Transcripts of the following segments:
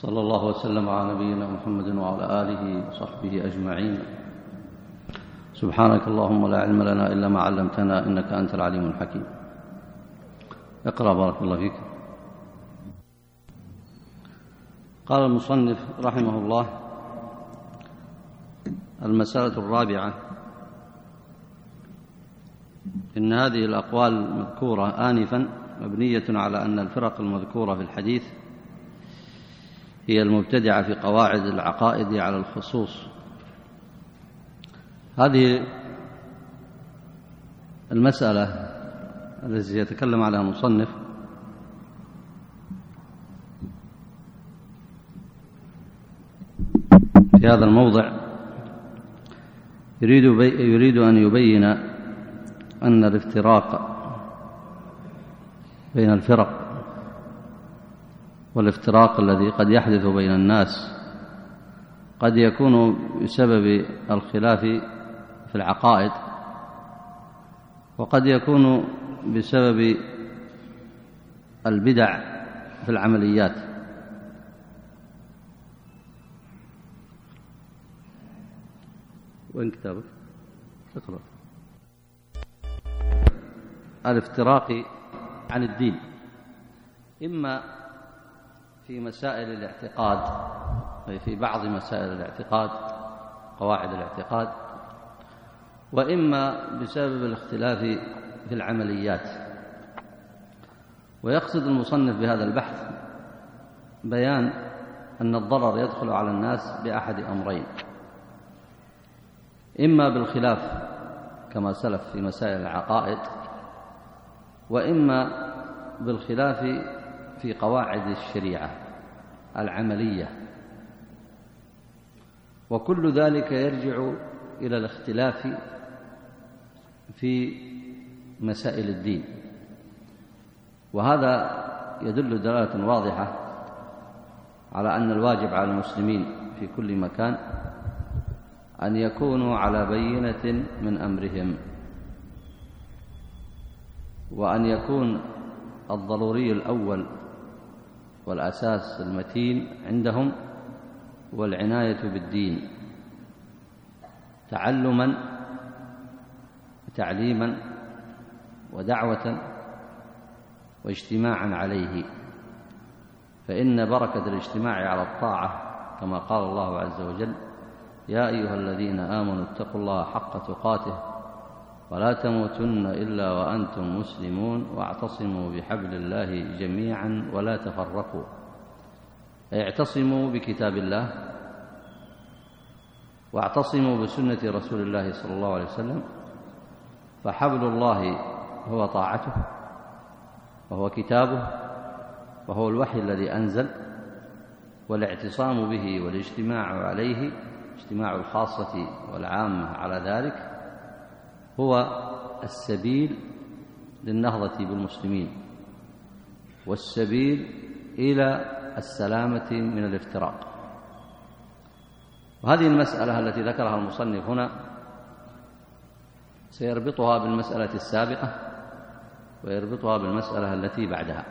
صلى الله وسلم على نبينا محمد وعلى آله وصحبه أجمعين. سبحانك اللهم لا علم لنا إلا ما علمتنا إنك أنت العليم الحكيم. اقرأ بارك الله فيك. قال المصنف رحمه الله المسألة الرابعة إن هذه الأقوال المذكورة آنفا مبنية على أن الفرق المذكورة في الحديث هي المبتدعة في قواعد العقائد على الخصوص. هذه المسألة التي يتكلم عليها المصنف في هذا الموضع يريد, يريد أن يبين أن الافتراق بين الفرق والافتراق الذي قد يحدث بين الناس قد يكون بسبب الخلاف في العقائد وقد يكون بسبب البدع في العمليات. وين كتابك؟ اقرأ. الافتراق عن الدين. إما في مسائل الاعتقاد أي في بعض مسائل الاعتقاد قواعد الاعتقاد وإما بسبب الاختلاف في العمليات. ويقصد المصنف بهذا البحث بيان أن الضرر يدخل على الناس بأحد أمرين. إما بالخلاف كما سلف في مسائل العقائد وإما بالخلاف في قواعد الشريعة. العملية. وكل ذلك يرجع إلى الاختلاف في مسائل الدين. وهذا يدل دلالة واضحة على أن الواجب على المسلمين في كل مكان أن يكونوا على بينة من أمرهم وأن يكون الضروري الأول والأساس المتين عندهم والعناية بالدين. تعلما وتعليما ودعوة واجتماعا عليه. فإن بركة الاجتماع على الطاعة كما قال الله عز وجل يا أيها الذين آمنوا اتقوا الله حق تقاته ولا تموتن إلا وأنتم مسلمون واعتصموا بحبل الله جميعا ولا تفرقوا. اعتصموا بكتاب الله واعتصموا بسنة رسول الله صلى الله عليه وسلم فحبل الله هو طاعته وهو كتابه وهو الوحي الذي أنزل والاعتصام به والاجتماع عليه اجتماع الخاصة والعامة على ذلك هو السبيل للنهضة بالمسلمين والسبيل إلى السلامة من الافتراق. وهذه المسألة التي ذكرها المصنف هنا سيربطها بالمسألة السابقة ويربطها بالمسألة التي بعدها.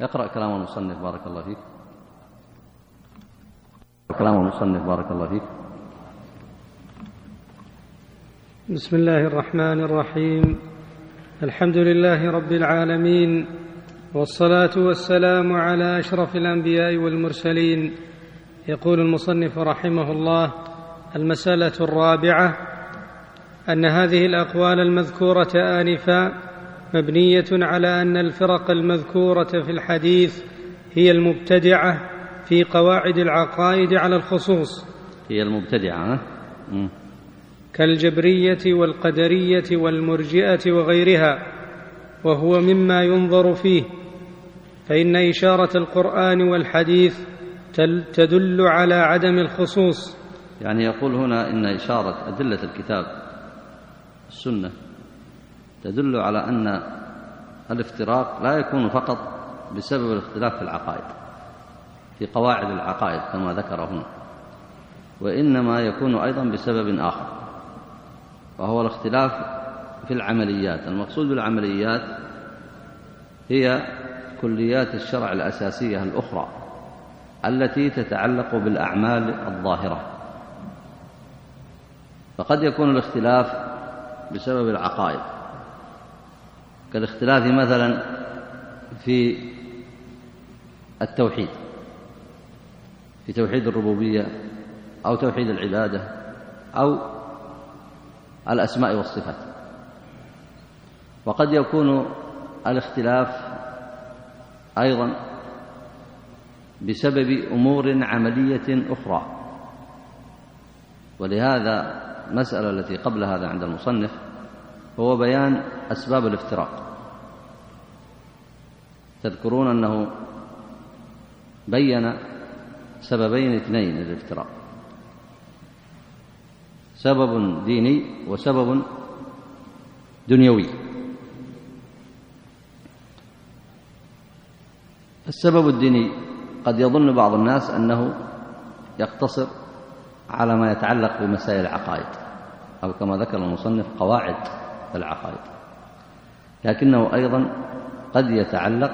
يقرأ كلام المصنف بارك الله فيك. كلام المصنف بارك الله فيك. بسم الله الرحمن الرحيم. الحمد لله رب العالمين والصلاة والسلام على أشرف الأنبياء والمرسلين. يقول المصنف رحمه الله المسألة الرابعة أن هذه الأقوال المذكورة آنفا مبنية على أن الفرق المذكورة في الحديث هي المبتدعة في قواعد العقائد على الخصوص. هي المبتدعة كالجبرية والقدرية والمرجئة وغيرها وهو مما ينظر فيه فإن إشارة القرآن والحديث تدل على عدم الخصوص. يعني يقول هنا إن إشارة أدلة الكتاب السنة تدل على أن الافتراق لا يكون فقط بسبب الاختلاف في العقائد في قواعد العقائد كما ذكر هنا وإنما يكون أيضا بسبب آخر. وهو الاختلاف في العمليات. المقصود بالعمليات هي كليات الشرع الأساسية الأخرى التي تتعلق بالأعمال الظاهرة. فقد يكون الاختلاف بسبب العقائد. كالاختلاف مثلا في التوحيد في توحيد الربوبية أو توحيد العبادة أو الأسماء والصفات. وقد يكون الاختلاف أيضا بسبب أمور عملية أخرى. ولهذا المسألة التي قبل هذا عند المصنف هو بيان أسباب الافتراق. تذكرون أنه بين سببين اثنين للافتراق. سبب ديني وسبب دنيوي. السبب الديني قد يظن بعض الناس أنه يقتصر على ما يتعلق بمسائل العقائد أو كما ذكر المصنف قواعد العقائد. لكنه أيضا قد يتعلق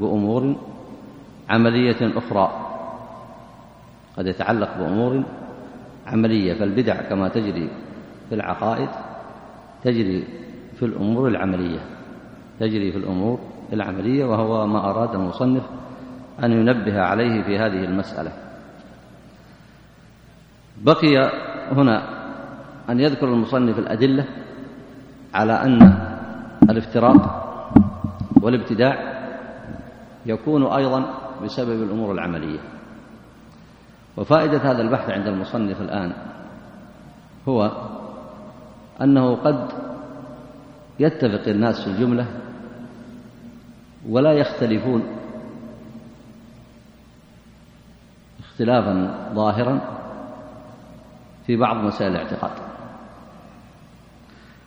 بأمور عملية أخرى قد يتعلق بأمور عملية فالبدع كما تجري في العقائد تجري في الأمور العملية تجري في الأمور العملية وهو ما أراد المصنف أن ينبه عليه في هذه المسألة. بقي هنا أن يذكر المصنف الأدلة على أن الافتراق والابتداع يكون أيضا بسبب الأمور العملية. وفائدة هذا البحث عند المصنف الآن هو أنه قد يتفق الناس في الجملة ولا يختلفون اختلافا ظاهرا في بعض مسائل الاعتقاد.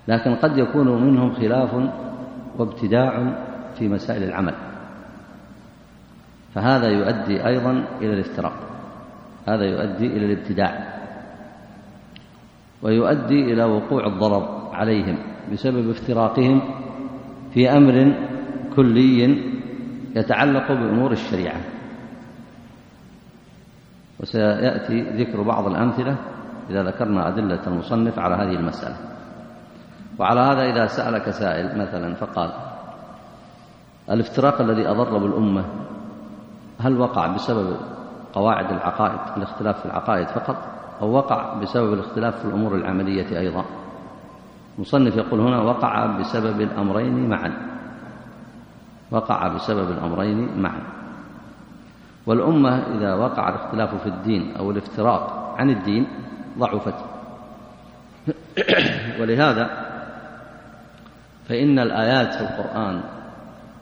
لكن قد يكون منهم خلاف وابتداع في مسائل العمل. فهذا يؤدي أيضا إلى الافتراق. هذا يؤدي إلى الابتداع ويؤدي إلى وقوع الضرر عليهم بسبب افتراقهم في أمر كلي يتعلق بأمور الشريعة. وسيأتي ذكر بعض الأمثلة إذا ذكرنا أدلة المصنف على هذه المسألة. وعلى هذا إذا سألك سائل مثلا فقال الافتراق الذي أضر بالأمة هل وقع بسبب قواعد العقائد الاختلاف في العقائد فقط أو وقع بسبب الاختلاف في الأمور العملية أيضا. مصنف يقول هنا وقع بسبب الأمرين معا. وقع بسبب الأمرين معا. والأمة إذا وقع الاختلاف في الدين أو الافتراق عن الدين ضعفت. ولهذا فإن الآيات في القرآن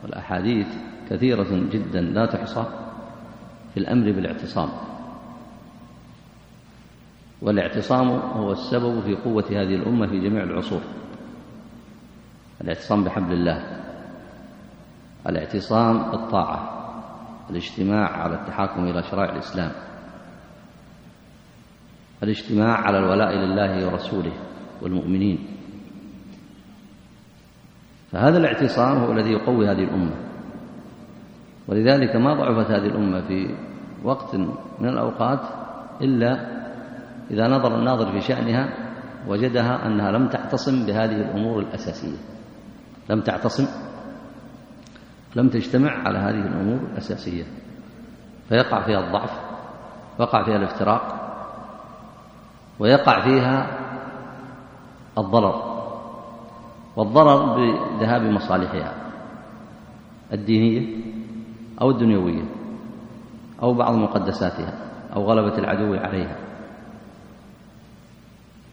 والأحاديث كثيرة جدا لا تحصى. في الأمر بالاعتصام. والاعتصام هو السبب في قوة هذه الأمة في جميع العصور. الاعتصام بحبل الله. الاعتصام بالطاعة الاجتماع على التحاكم إلى شرائع الإسلام. الاجتماع على الولاء لله ورسوله والمؤمنين. فهذا الاعتصام هو الذي يقوي هذه الأمة. ولذلك ما ضعفت هذه الأمة في وقت من الأوقات إلا إذا نظر الناظر في شأنها وجدها أنها لم تعتصم بهذه الأمور الأساسية. لم تعتصم لم تجتمع على هذه الأمور الأساسية. فيقع فيها الضعف وقع فيها الافتراق ويقع فيها الضرر والضرر بذهاب مصالحها الدينية أو الدنيوية أو بعض مقدساتها أو غلبة العدو عليها.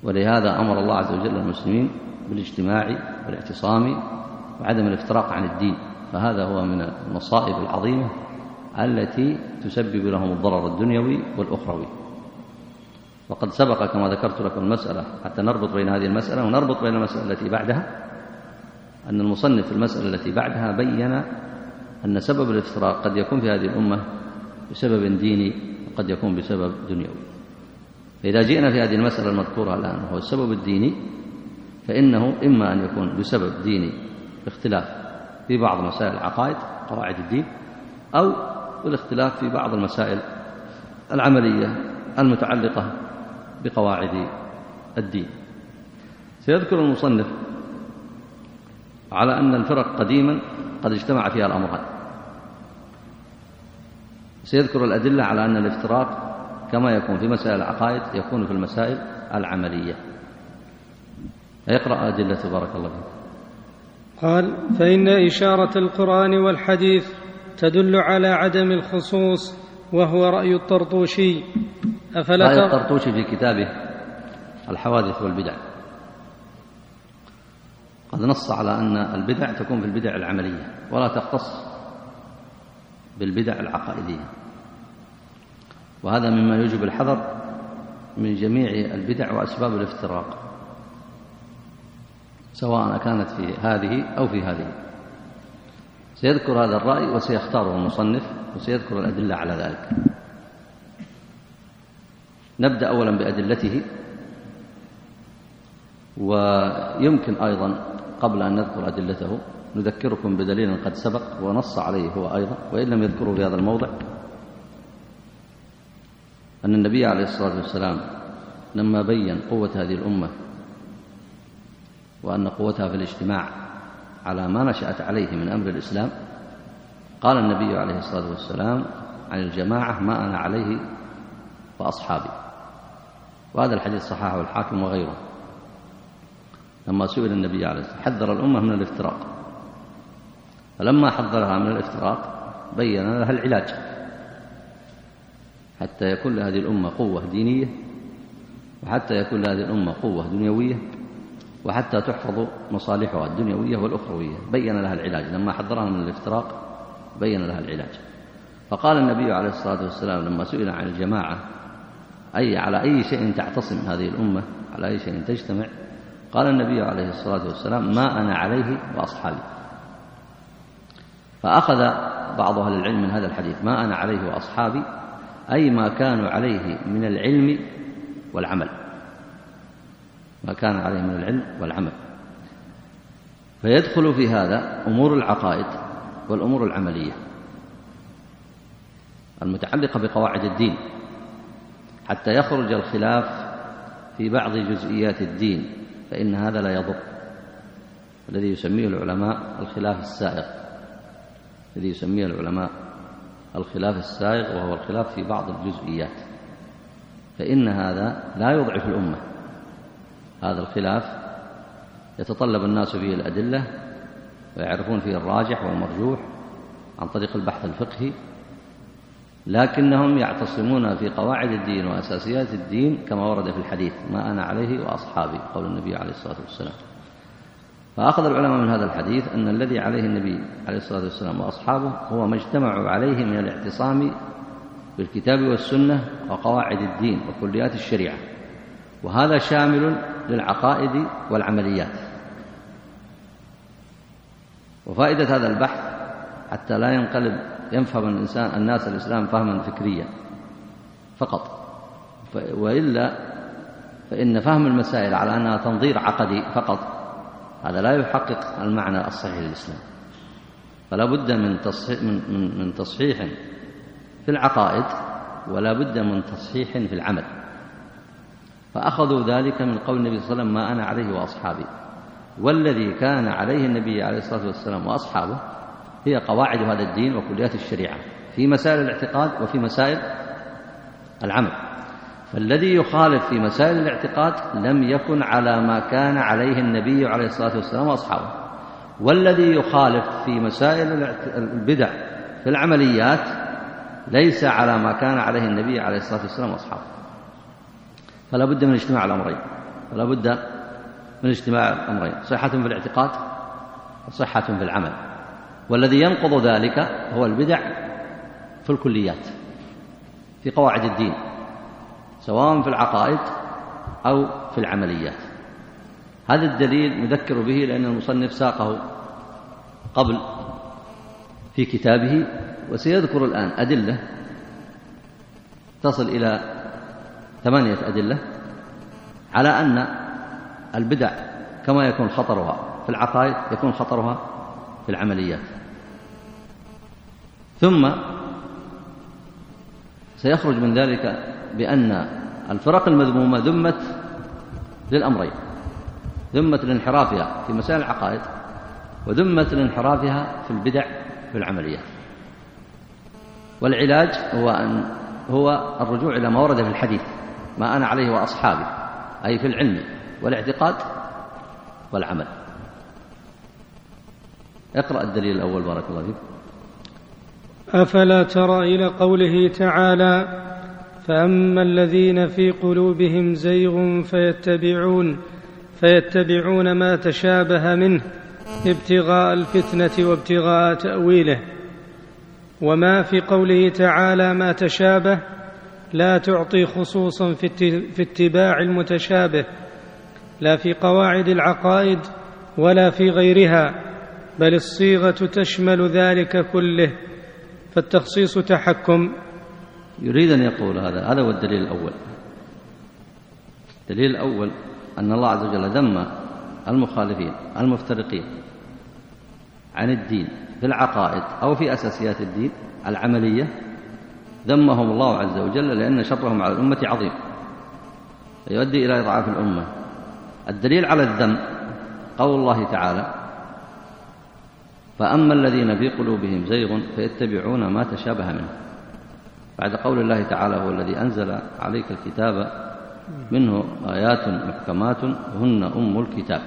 ولهذا أمر الله عز وجل المسلمين بالاجتماع والاعتصام وعدم الافتراق عن الدين. فهذا هو من المصائب العظيمة التي تسبب لهم الضرر الدنيوي والأخروي. وقد سبق كما ذكرت لكم المسألة حتى نربط بين هذه المسألة ونربط بين المسألة التي بعدها أن المصنف في المسألة التي بعدها بين أن سبب الافتراق قد يكون في هذه الأمة بسبب ديني وقد يكون بسبب دنيوي. فإذا جئنا في هذه المسألة المذكورة الآن وهو السبب الديني فإنه إما أن يكون بسبب ديني اختلاف في بعض مسائل العقائد قواعد الدين أو والاختلاف في بعض المسائل العملية المتعلقة بقواعد الدين. سيذكر المصنف على أن الفرق قديما قد اجتمع فيها الأمران. سيذكر الأدلة على أن الافتراق كما يكون في مسائل العقائد يكون في المسائل العملية. يقرأ أدلة بارك الله فيك. قال فإن إشارة القرآن والحديث تدل على عدم الخصوص وهو رأي الطرطوشي. أفلا رأي الطرطوشي في كتابه الحوادث والبدع. قد نص على أن البدع تكون في البدع العملية ولا تختص بالبدع العقائدية. وهذا مما يجب الحذر من جميع البدع وأسباب الافتراق سواء كانت في هذه أو في هذه. سيذكر هذا الرأي وسيختاره المصنف وسيذكر الأدلة على ذلك. نبدأ أولا بأدلته ويمكن أيضا قبل أن نذكر أدلته نذكركم بدليل قد سبق ونص عليه هو أيضا وإن لم يذكره في هذا الموضع. أن النبي عليه الصلاة والسلام لما بين قوة هذه الأمة وأن قوتها في الاجتماع على ما نشأت عليه من أمر الإسلام قال النبي عليه الصلاة والسلام عن الجماعة ما أنا عليه وأصحابي. وهذا الحديث صححه الحاكم وغيره. لما سئل النبي عليه الصلاة والسلام حذر الأمة من الافتراق. فلما حذرها من الافتراق بين لها العلاج حتى يكون لهذه الأمة قوة دينية وحتى يكون لهذه الأمة قوة دنيوية وحتى تحفظ مصالحها الدنيوية والأخروية. بين لها العلاج. لما حذرها من الافتراق بين لها العلاج. فقال النبي عليه الصلاة والسلام لما سئل عن الجماعة أي على أي شيء تعتصم هذه الأمة؟ على أي شيء تجتمع؟ قال النبي عليه الصلاة والسلام ما أنا عليه وأصحابي. فأخذ بعض أهل العلم من هذا الحديث ما أنا عليه وأصحابي أي ما كانوا عليه من العلم والعمل. ما كان عليه من العلم والعمل. فيدخل في هذا أمور العقائد والأمور العملية المتعلقة بقواعد الدين حتى يخرج الخلاف في بعض جزئيات الدين فإن هذا لا يضر. الذي يسميه العلماء الخلاف السائغ الذي يسميه العلماء الخلاف السائغ وهو الخلاف في بعض الجزئيات. فإن هذا لا يضعف الأمة. هذا الخلاف يتطلب الناس فيه الأدلة ويعرفون فيه الراجح والمرجوح عن طريق البحث الفقهي لكنهم يعتصمون في قواعد الدين وأساسيات الدين كما ورد في الحديث ما أنا عليه وأصحابي. قول النبي عليه الصلاة والسلام. فأخذ العلماء من هذا الحديث أن الذي عليه النبي عليه الصلاة والسلام وأصحابه هو ما اجتمعوا عليه من الاعتصام بالكتاب والسنة وقواعد الدين وكليات الشريعة وهذا شامل للعقائد والعمليات. وفائدة هذا البحث حتى لا ينقلب ينفهم الإنسان الناس الإسلام فهما فكريا فقط. وإلا فإن فهم المسائل على أنها تنظير عقدي فقط. هذا لا يحقق المعنى الصحيح للإسلام. فلا بد من تصحيح, من, من, من تصحيح في العقائد ولا بد من تصحيح في العمل. فأخذوا ذلك من قول النبي صلى الله عليه وسلم ما أنا عليه وأصحابي. والذي كان عليه النبي عليه الصلاة والسلام وأصحابه هي قواعد هذا الدين وكليات الشريعة في مسائل الاعتقاد وفي مسائل العمل. فالذي يخالف في مسائل الاعتقاد لم يكن على ما كان عليه النبي عليه الصلاة والسلام وأصحابه. والذي يخالف في مسائل البدع في العمليات ليس على ما كان عليه النبي عليه الصلاة والسلام وأصحابه. فلا بد من اجتماع الأمرين. فلا بد من اجتماع الأمرين. صحة في الاعتقاد وصحة في العمل. والذي ينقض ذلك هو البدع في الكليات في قواعد الدين. سواء في العقائد أو في العمليات. هذا الدليل نذكر به لأن المصنف ساقه قبل في كتابه وسيذكر الآن أدلة تصل إلى ثمانية أدلة على أن البدع كما يكون خطرها في العقائد يكون خطرها في العمليات. ثم سيخرج من ذلك بأن الفرق المذمومة ذمت للأمرين. ذمة لانحرافها في مسائل العقائد وذمة لانحرافها في البدع في العمليات والعلاج هو أن هو الرجوع إلى ما ورد في الحديث ما أنا عليه وأصحابي أي في العلم والاعتقاد والعمل. اقرأ الدليل الأول بارك الله فيك. أفلا ترى إلى قوله تعالى فأما الذين في قلوبهم زيغ فيتبعون فيتبعون ما تشابه منه ابتغاء الفتنة وابتغاء تأويله. وما في قوله تعالى ما تشابه لا تعطي خصوصا في اتباع المتشابه لا في قواعد العقائد ولا في غيرها بل الصيغة تشمل ذلك كله فالتخصيص تحكم. يريد أن يقول هذا هذا هو الدليل الأول. الدليل الأول أن الله عز وجل ذم المخالفين المفترقين عن الدين في العقائد أو في أساسيات الدين العملية. ذمهم الله عز وجل لأن شرهم على الأمة عظيم. يؤدي إلى إضعاف الأمة. الدليل على الذم قول الله تعالى فأما الذين في قلوبهم زيغ فيتبعون ما تشابه منه. بعد قول الله تعالى هو الذي أنزل عليك الكتاب منه آيات محكمات هن أم الكتاب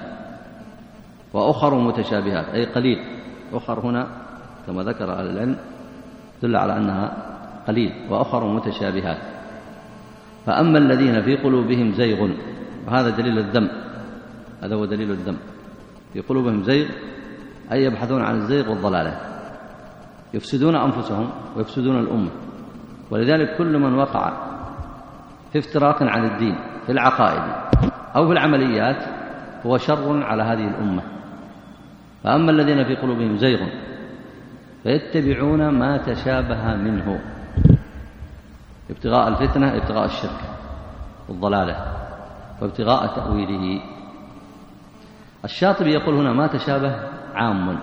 وأخر متشابهات أي قليل. أخر هنا كما ذكر أهل العلم دل على أنها قليل وأخر متشابهات. فأما الذين في قلوبهم زيغ وهذا دليل الذم هذا هو دليل الذم. في قلوبهم زيغ أي يبحثون عن الزيغ والضلالة. يفسدون أنفسهم ويفسدون الأمة. ولذلك كل من وقع في افتراق عن الدين في العقائد أو في العمليات هو شر على هذه الأمة. فأما الذين في قلوبهم زيغ فيتبعون ما تشابه منه ابتغاء الفتنة ابتغاء الشرك والضلالة وابتغاء تأويله. الشاطبي يقول هنا ما تشابه عام.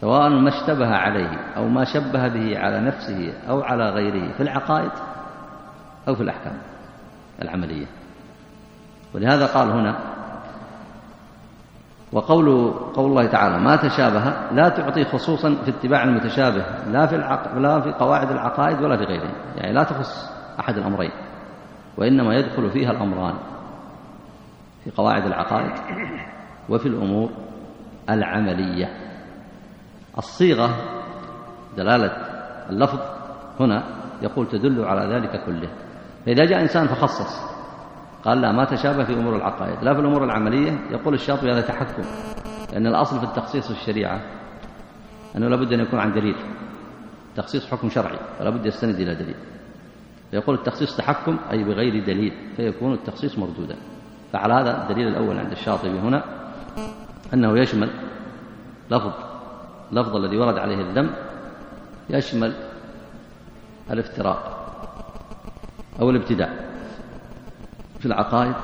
سواء ما اشتبه عليه أو ما شبه به على نفسه أو على غيره في العقائد أو في الأحكام العملية. ولهذا قال هنا وقول قول الله تعالى ما تشابه لا تعطي خصوصا في اتباع المتشابه لا في العق... لا في قواعد العقائد ولا في غيره يعني لا تخص أحد الأمرين وإنما يدخل فيها الأمران في قواعد العقائد وفي الأمور العملية. الصيغة دلالة اللفظ هنا يقول تدل على ذلك كله. فإذا جاء إنسان فخصص قال لا ما تشابه في أمور العقائد لا في الأمور العملية يقول الشاطبي هذا تحكم لأن الأصل في التخصيص في الشريعة أنه لابد أن يكون عن دليل تخصيص حكم شرعي فلا بد يستند إلى دليل. يقول التخصيص تحكم أي بغير دليل فيكون التخصيص مردودا. فعلى هذا الدليل الأول عند الشاطبي هنا أنه يشمل لفظ لفظ الذي ورد عليه الذم يشمل الافتراق أو الابتداء في العقائد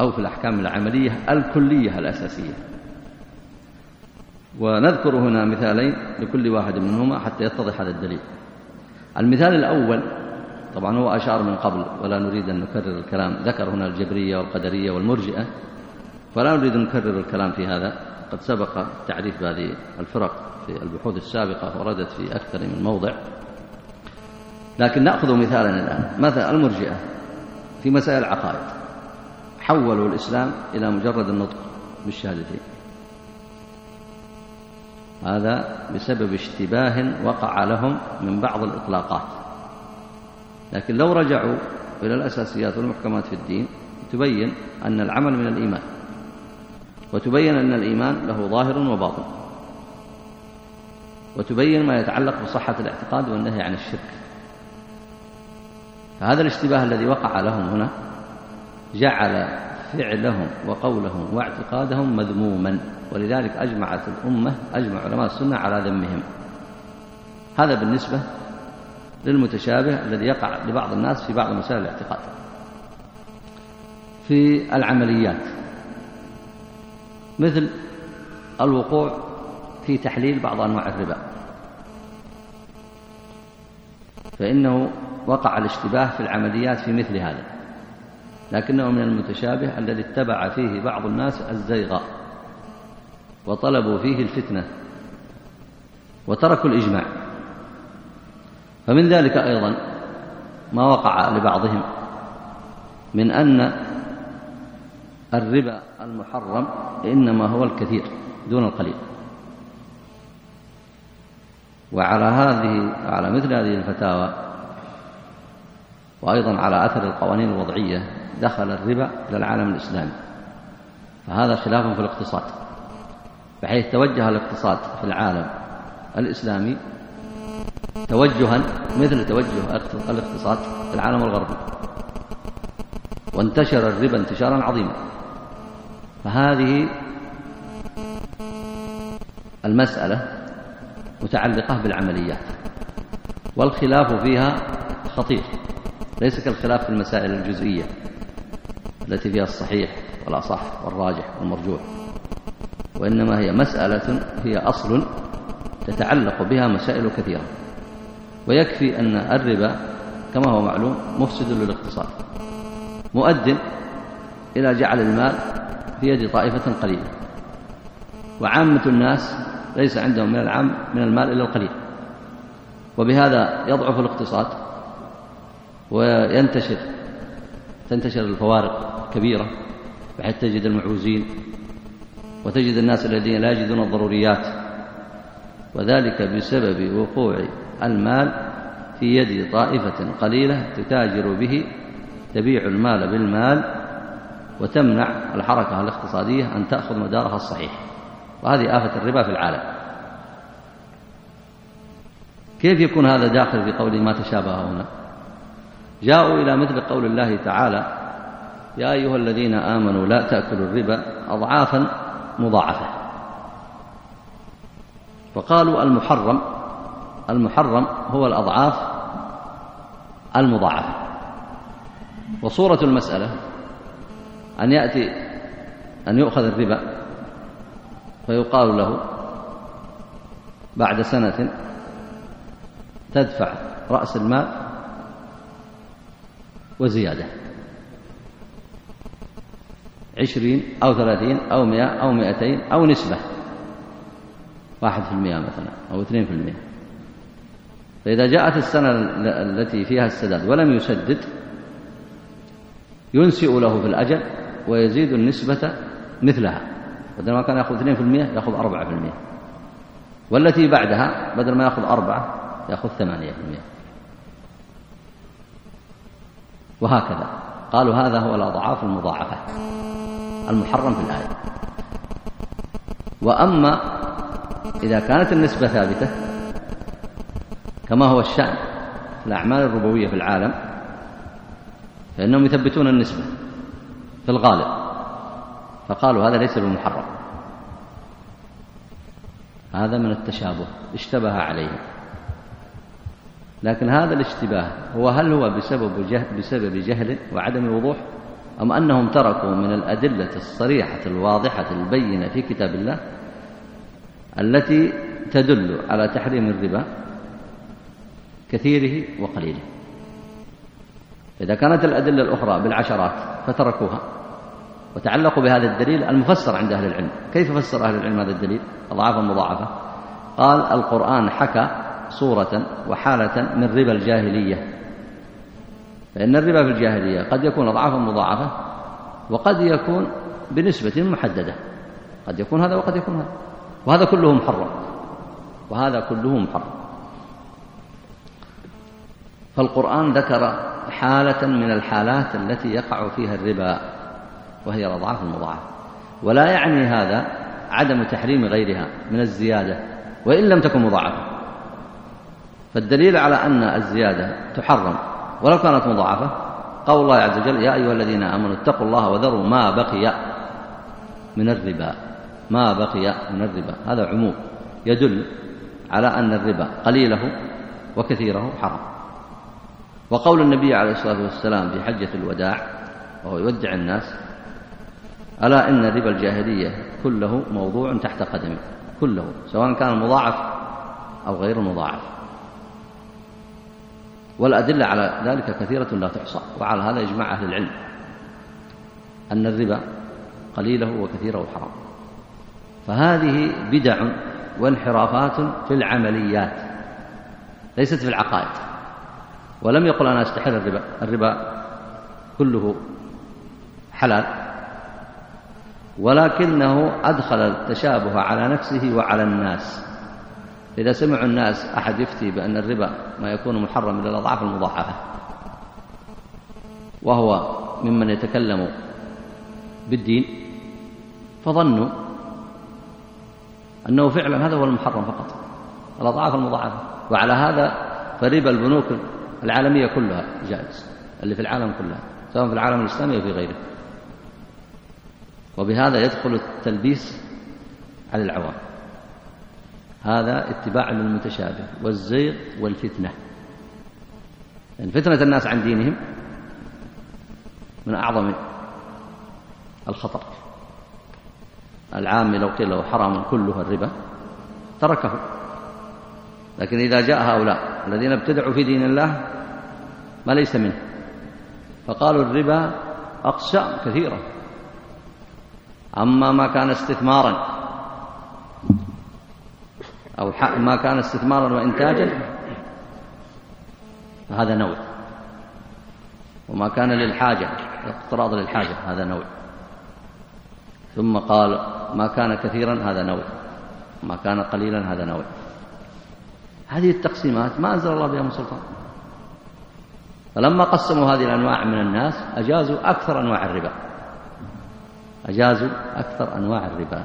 أو في الأحكام العملية الكلية الأساسية. ونذكر هنا مثالين لكل واحد منهما حتى يتضح هذا الدليل. المثال الأول طبعا هو أشار من قبل ولا نريد أن نكرر الكلام. ذكر هنا الجبرية والقدرية والمرجئة فلا نريد أن نكرر الكلام في هذا. قد سبق تعريف هذه الفرق في البحوث السابقة وردت في أكثر من موضع. لكن نأخذ مثالا الآن. مثل المرجئة في مسائل العقائد. حولوا الإسلام إلى مجرد النطق بالشهادتين. هذا بسبب اشتباه وقع لهم من بعض الإطلاقات. لكن لو رجعوا إلى الأساسيات والمحكمات في الدين تبين أن العمل من الإيمان. وتبين أن الإيمان له ظاهر وباطن. وتبين ما يتعلق بصحة الاعتقاد والنهي عن الشرك. فهذا الاشتباه الذي وقع لهم هنا جعل فعلهم وقولهم واعتقادهم مذموما. ولذلك أجمعت الأمة أجمع علماء السنة على ذمهم. هذا بالنسبة للمتشابه الذي يقع لبعض الناس في بعض مسائل الاعتقاد. في العمليات. مثل الوقوع في تحليل بعض أنواع الربا. فإنه وقع الاشتباه في العمليات في مثل هذا لكنه من المتشابه الذي اتبع فيه بعض الناس الزيغ وطلبوا فيه الفتنة وتركوا الإجماع. فمن ذلك أيضا ما وقع لبعضهم من أن الربا المحرم إنما هو الكثير دون القليل. وعلى هذه على مثل هذه الفتاوى وأيضا على أثر القوانين الوضعية دخل الربا إلى العالم الإسلامي. فهذا خلاف في الاقتصاد. بحيث توجه الاقتصاد في العالم الإسلامي توجها مثل توجه الاقتصاد في العالم الغربي. وانتشر الربا انتشارا عظيما. فهذه المسألة متعلقة بالعمليات والخلاف فيها خطير ليس كالخلاف في المسائل الجزئية التي فيها الصحيح والأصح والراجح والمرجوح وإنما هي مسألة هي أصل تتعلق بها مسائل كثيرة ويكفي أن الربا كما هو معلوم مفسد للاقتصاد مؤد إلى جعل المال في يد طائفة قليلة. وعامة الناس ليس عندهم من العام من المال إلا القليل. وبهذا يضعف الاقتصاد وينتشر تنتشر الفوارق كبيرة بحيث تجد المعوزين وتجد الناس الذين لا يجدون الضروريات. وذلك بسبب وقوع المال في يد طائفة قليلة تتاجر به تبيع المال بالمال وتمنع الحركة الاقتصادية أن تأخذ مدارها الصحيح. وهذه آفة الربا في العالم. كيف يكون هذا داخل في قول ما تشابه هنا؟ جاءوا إلى مثل قول الله تعالى يا أيها الذين آمنوا لا تأكلوا الربا أضعافا مضاعفة. وقالوا المحرم المحرم هو الأضعاف المضاعفة. وصورة المسألة أن يأتي أن يؤخذ الربا فيقال له بعد سنة تدفع رأس المال وزيادة عشرين أو ثلاثين أو مئة أو مئتين أو نسبة واحد في المئة مثلا أو اثنين في المئة فإذا جاءت السنة التي فيها السداد ولم يسدد ينسئ له في الأجل ويزيد النسبة مثلها. بدل ما كان يأخذ 2% يأخذ 4% والتي بعدها بدل ما يأخذ أربعة يأخذ 8% وهكذا. قالوا هذا هو الأضعاف المضاعفة. المحرم في الآية. وأما إذا كانت النسبة ثابتة كما هو الشأن في الأعمال الربوية في العالم فإنهم يثبتون النسبة. في الغالب. فقالوا هذا ليس بمحرم هذا من التشابه اشتبه عليه. لكن هذا الاشتباه هو هل هو بسبب جهل, بسبب جهل وعدم وضوح أم أنهم تركوا من الأدلة الصريحة الواضحة البينة في كتاب الله التي تدل على تحريم الربا كثيره وقليله. إذا كانت الأدلة الأخرى بالعشرات فتركوها. وتعلقوا بهذا الدليل المفسر عند أهل العلم. كيف فسر أهل العلم هذا الدليل؟ أضعافا مضاعفة. قال القرآن حكى صورة وحالة من ربا الجاهلية. فإن الربا في الجاهلية قد يكون أضعافا مضاعفة وقد يكون بنسبة محددة. قد يكون هذا وقد يكون هذا. وهذا كله محرم. وهذا كله محرم. فالقرآن ذكر حالة من الحالات التي يقع فيها الربا. وهي الأضعاف المضاعفة. ولا يعني هذا عدم تحريم غيرها من الزيادة وإن لم تكن مضاعفة. فالدليل على أن الزيادة تحرم ولو كانت مضاعفة قول الله عز وجل يا أيها الذين آمنوا اتقوا الله وذروا ما بقي من الربا. ما بقي من الربا. هذا عموم يدل على أن الربا قليله وكثيره حرام. وقول النبي عليه الصلاة والسلام في حجة الوداع وهو يودع الناس ألا إن ربا الجاهلية كله موضوع تحت قدمه كله سواء كان مضاعف أو غير مضاعف. والأدلة على ذلك كثيرة لا تحصى وعلى هذا إجماع أهل العلم أن الربا قليله وكثيره حرام. فهذه بدع وانحرافات في العمليات ليست في العقائد. ولم يقل أنا أستحل الربا الربا كله حلال. ولكنه أدخل التشابه على نفسه وعلى الناس. إذا سمعوا الناس أحد يفتي بأن الربا ما يكون محرم إلى الأضعاف المضاعفة وهو ممن يتكلم بالدين فظنوا أنه فعلا هذا هو المحرم فقط الأضعاف المضاعفة. وعلى هذا فربا البنوك العالمية كلها جائز اللي في العالم كلها سواء في العالم الإسلامي أو في غيره. وبهذا يدخل التلبيس على العوام. هذا اتباع للمتشابه والزيغ والفتنة. يعني فتنة الناس عن دينهم من أعظم الخطر العام لو قيل له حرام كله الربا تركه. لكن إذا جاء هؤلاء الذين ابتدعوا في دين الله ما ليس منه. فقالوا الربا أقسام كثيرة أما ما كان استثمارا. أو ما كان استثمارا وإنتاجا فهذا نوع. وما كان للحاجة اقتراض للحاجة هذا نوع. ثم قال ما كان كثيرا هذا نوع. ما كان قليلا هذا نوع. هذه التقسيمات ما أنزل الله بها من سلطان. فلما قسموا هذه الأنواع من الناس أجازوا أكثر أنواع الربا. أجازوا أكثر أنواع الربا.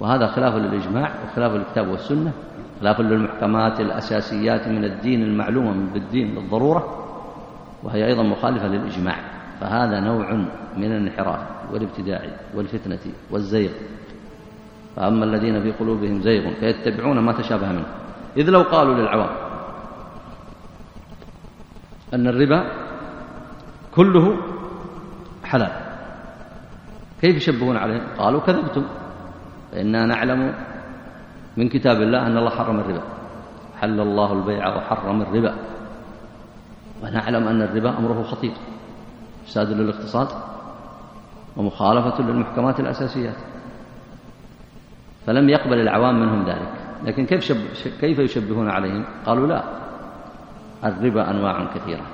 وهذا خلاف للإجماع وخلاف للكتاب والسنة خلاف للمحكمات الأساسيات من الدين المعلومة من بالدين بالضرورة وهي أيضا مخالفة للإجماع. فهذا نوع من الانحراف والابتداع والفتنة والزيغ. فأما الذين في قلوبهم زيغ فيتبعون ما تشابه منه. إذ لو قالوا للعوام أن الربا كله حلال كيف يشبهون عليه؟ قالوا كذبتم. فإنا نعلم من كتاب الله أن الله حرم الربا. حل الله البيع وحرم الربا. ونعلم أن الربا أمره خطير. إفساد للاقتصاد ومخالفة للمحكمات الأساسيات. فلم يقبل العوام منهم ذلك. لكن كيف, شب... كيف يشبهون عليهم؟ قالوا لا. الربا أنواع كثيرة.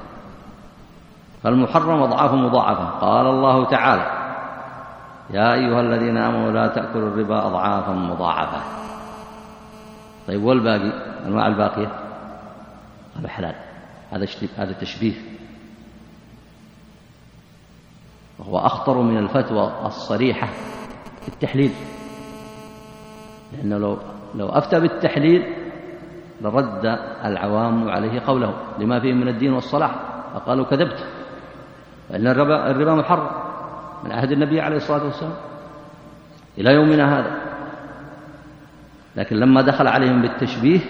فالمحرم أضعاف مضاعفة قال الله تعالى يا أيها الذين آمنوا لا تأكلوا الربا أضعافا مضاعفة. طيب والباقي؟ أنواع الباقية؟ هذا حلال. هذا هذا تشبيه. وهو أخطر من الفتوى الصريحة في التحليل. لأنه لو لو أفتى بالتحليل لرد العوام عليه قوله لما فيه من الدين والصلاح. فقالوا كذبت. فإن الربا, الربا محرم. من عهد النبي عليه الصلاة والسلام إلى يومنا هذا. لكن لما دخل عليهم بالتشبيه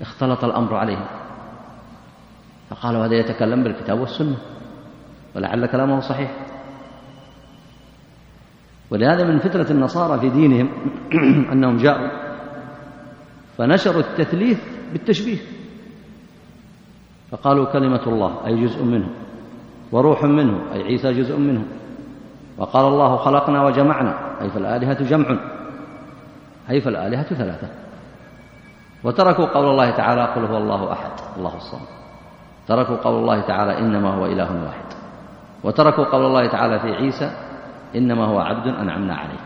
اختلط الأمر عليهم. فقالوا هذا يتكلم بالكتاب والسنة ولعل كلامه صحيح. ولهذا من فترة النصارى في دينهم أنهم جاءوا فنشروا التثليث بالتشبيه. فقالوا كلمة الله أي جزء منه. وروح منه أي عيسى جزء منه. وقال الله خلقنا وجمعنا أي فالآلهة جمع. أي فالآلهة ثلاثة. وتركوا قول الله تعالى قل هو الله أحد الله الصمد. تركوا قول الله تعالى إنما هو إله واحد. وتركوا قول الله تعالى في عيسى إنما هو عبد أنعمنا عليه.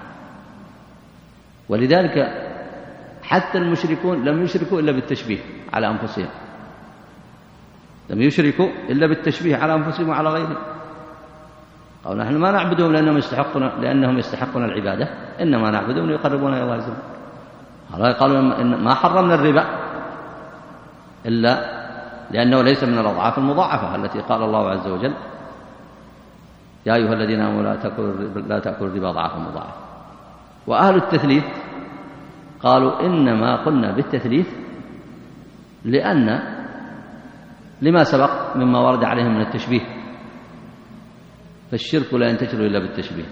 ولذلك حتى المشركون لم يشركوا إلا بالتشبيه على أنفسهم. لم يشركوا إلا بالتشبيه على أنفسهم وعلى غيرهم. قالوا نحن ما نعبدهم لأنهم يستحقون لأنهم يستحقون العبادة إنما نعبدهم ليقربونا إلى الله وجل. قالوا ما حرمنا الربا إلا لأنه ليس من الأضعاف المضاعفة التي قال الله عز وجل يا أيها الذين آمنوا لا تأكلوا لا تأكلوا الربا أضعافا مضاعفة. وأهل التثليث قالوا إنما قلنا بالتثليث لأن لما سبق مما ورد عليهم من التشبيه. فالشرك لا ينتشر إلا بالتشبيه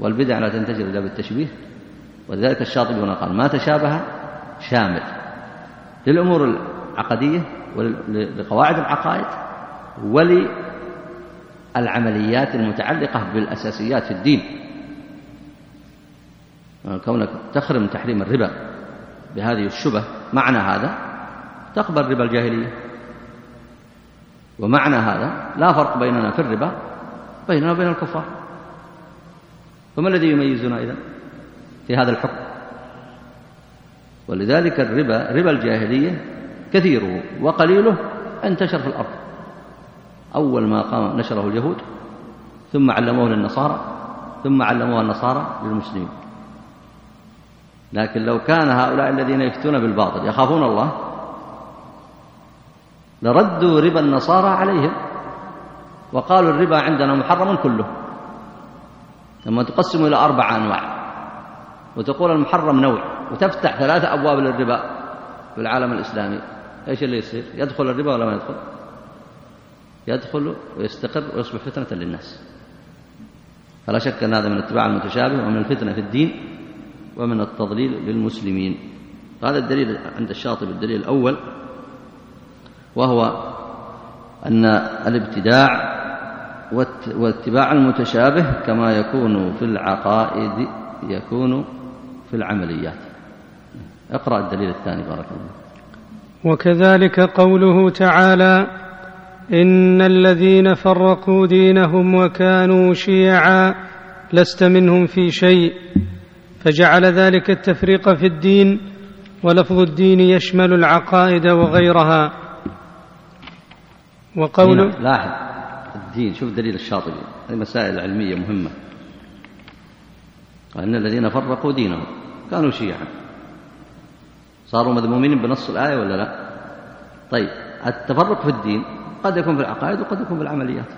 والبدع لا تنتشر إلا بالتشبيه. ولذلك الشاطبي هنا قال ما تشابه شامل للأمور العقدية ولقواعد العقائد وللعمليات المتعلقة بالأساسيات في الدين. كونك تخرم تحريم الربا بهذه الشبه معنى هذا تقبل ربا الجاهلية. ومعنى هذا لا فرق بيننا في الربا بيننا وبين الكفار. فما الذي يميزنا إذن في هذا الحكم؟ ولذلك الربا ربا الجاهلية كثيره وقليله انتشر في الأرض. أول ما قام نشره اليهود ثم علموه للنصارى ثم علموه النصارى للمسلمين. لكن لو كان هؤلاء الذين يفتون بالباطل يخافون الله لردوا ربا النصارى عليهم. وقالوا الربا عندنا محرم كله. لما تقسم إلى أربع أنواع. وتقول المحرم نوع. وتفتح ثلاثة أبواب للربا في العالم الإسلامي. إيش اللي يصير؟ يدخل الربا ولا ما يدخل؟ يدخل ويستقر ويصبح فتنة للناس. فلا شك أن هذا من اتباع المتشابه ومن الفتنة في الدين ومن التضليل للمسلمين. هذا الدليل عند الشاطبي. الدليل الأول وهو أن الابتداع واتباع المتشابه كما يكون في العقائد يكون في العمليات. اقرأ الدليل الثاني بارك الله وكذلك قوله تعالى إن الذين فرقوا دينهم وكانوا شيعا لست منهم في شيء فجعل ذلك التفريق في الدين ولفظ الدين يشمل العقائد وغيرها. وقوله لاحظ الدين شوف دليل الشاطبي. هذه مسائل علمية مهمة. وأن الذين فرقوا دينهم. كانوا شيعا. صاروا مذمومين بنص الآية ولا لا؟ طيب التفرق في الدين قد يكون في العقائد وقد يكون في العمليات.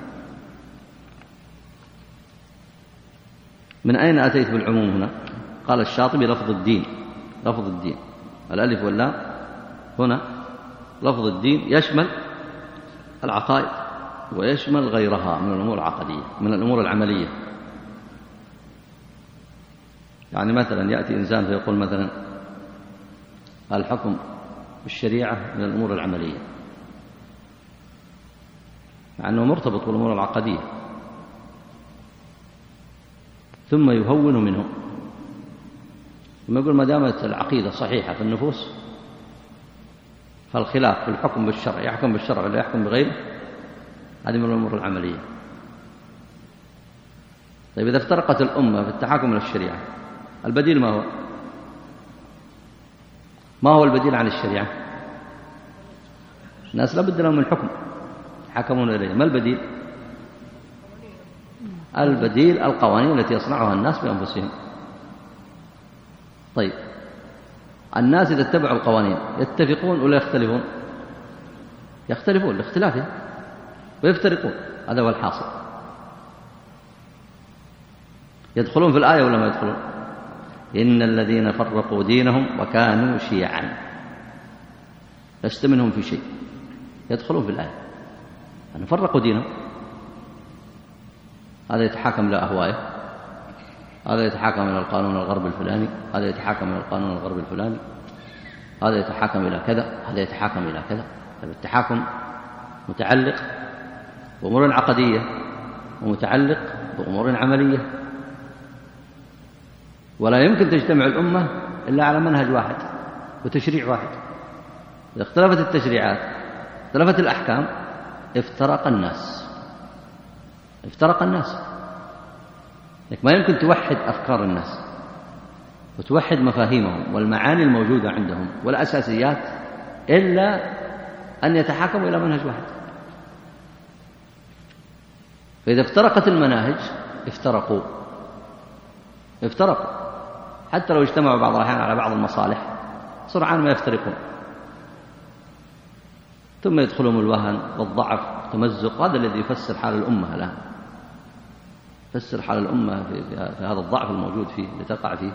من أين أتيت بالعموم هنا؟ قال الشاطبي لفظ الدين. لفظ الدين. الألف واللام. هنا لفظ الدين يشمل العقائد ويشمل غيرها من الأمور العقدية من الأمور العملية. يعني مثلا يأتي إنسان فيقول مثلا الحكم بالشريعة من الأمور العملية. مع أنه مرتبط بالأمور العقدية. ثم يهون منه. ثم يقول ما دامت العقيدة صحيحة في النفوس فالخلاف في الحكم بالشرع يحكم بالشرع ولا يحكم بغيره؟ هذه من الأمور العملية. طيب إذا افترقت الأمة في التحاكم إلى الشريعة البديل ما هو؟ ما هو البديل عن الشريعة؟ الناس لا بد لهم من حكم يحكمون إليه ما البديل؟ البديل القوانين التي يصنعها الناس بأنفسهم. طيب الناس إذا اتبعوا القوانين يتفقون ولا يختلفون؟ يختلفون لاختلافهم ويفترقون. هذا هو الحاصل. يدخلون في الآية ولا ما يدخلون؟ إن الذين فرقوا دينهم وكانوا شيعا. لست منهم في شيء. يدخلون في الآية. أن فرقوا دينهم. هذا يتحاكم إلى أهوائه. هذا يتحاكم إلى القانون الغربي الفلاني هذا يتحاكم إلى القانون الغربي الفلاني هذا يتحاكم إلى كذا هذا يتحاكم إلى كذا. التحاكم متعلق بأمور عقدية ومتعلق بأمور عملية. ولا يمكن تجتمع الأمة إلا على منهج واحد وتشريع واحد. إذا اختلفت التشريعات اختلفت الأحكام افترق الناس. افترق الناس. لك ما يمكن توحد أفكار الناس وتوحد مفاهيمهم والمعاني الموجودة عندهم والأساسيات إلا أن يتحاكموا إلى منهج واحد. فإذا افترقت المناهج افترقوا. افترقوا. حتى لو اجتمعوا بعض الأحيان على بعض المصالح سرعان ما يفترقون. ثم يدخلهم الوهن والضعف والتمزق هذا الذي يفسر حال الأمة الآن. يفسر حال الأمة في هذا الضعف الموجود فيه اللي تقع فيه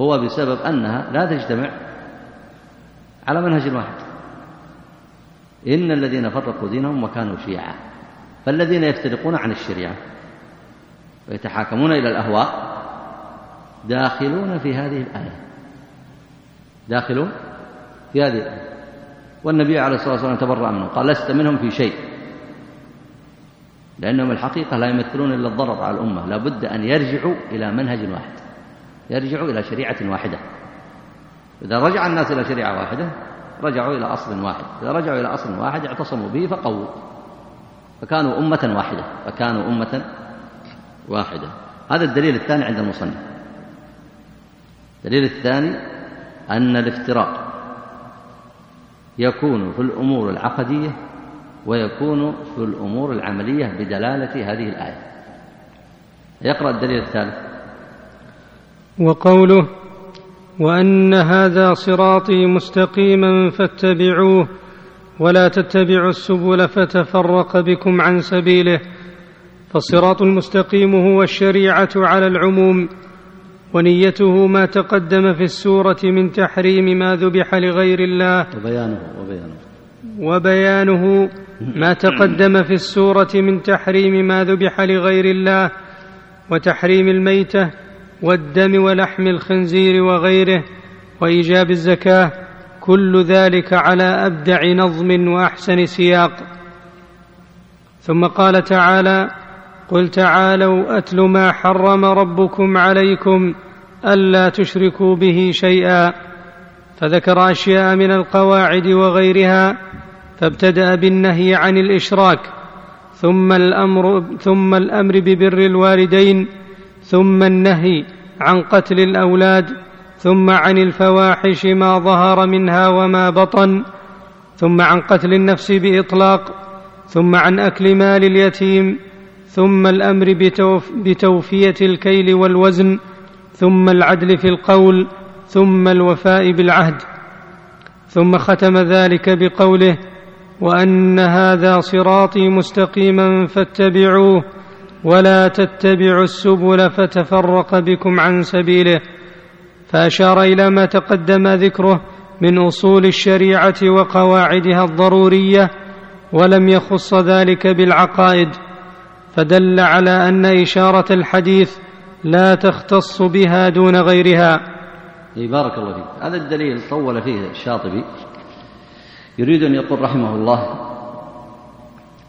هو بسبب أنها لا تجتمع على منهج واحد. إن الذين فرقوا دينهم وكانوا شيعا فالذين يفترقون عن الشريعة ويتحاكمون إلى الأهواء داخلون في هذه الآية. داخلون في هذه الآية. والنبي عليه الصلاة والسلام تبرأ منهم قال لست منهم في شيء. لأنهم الحقيقة لا يمثلون إلا الضرر على الأمة لا بد أن يرجعوا إلى منهج واحد يرجعوا إلى شريعة واحدة. إذا رجع الناس إلى شريعة واحدة رجعوا إلى أصل واحد إذا رجعوا إلى أصل واحد اعتصموا به فقووا. فكانوا أمة واحدة فكانوا أمة واحدة. هذا الدليل الثاني عند المصنف. الدليل الثاني أن الافتراق يكون في الأمور العقدية ويكون في الأمور العملية بدلالة هذه الآية. يقرأ الدليل الثالث. وقوله وأن هذا صراطي مستقيما فاتبعوه ولا تتبعوا السبل فتفرق بكم عن سبيله فالصراط المستقيم هو الشريعة على العموم ونيته ما تقدم في السورة من تحريم ما ذبح لغير الله. وبيانه وبيانه. وبيانه ما تقدم في السورة من تحريم ما ذبح لغير الله وتحريم الميتة والدم ولحم الخنزير وغيره وإيجاب الزكاة كل ذلك على أبدع نظم وأحسن سياق. ثم قال تعالى قل تعالوا أتل ما حرم ربكم عليكم ألا تشركوا به شيئا. فذكر أشياء من القواعد وغيرها فابتدأ بالنهي عن الإشراك ثم الأمر ثم الأمر ببر الوالدين ثم النهي عن قتل الأولاد ثم عن الفواحش ما ظهر منها وما بطن ثم عن قتل النفس بإطلاق ثم عن أكل مال اليتيم ثم الأمر بتوف بتوفية الكيل والوزن ثم العدل في القول ثم الوفاء بالعهد ثم ختم ذلك بقوله وأن هذا صراطي مستقيما فاتبعوه ولا تتبعوا السبل فتفرق بكم عن سبيله. فأشار إلى ما تقدم ذكره من أصول الشريعة وقواعدها الضرورية ولم يخص ذلك بالعقائد فدل على أن إشارة الحديث لا تختص بها دون غيرها. اي بارك الله فيك. هذا الدليل طول فيه الشاطبي. يريد أن يقول رحمه الله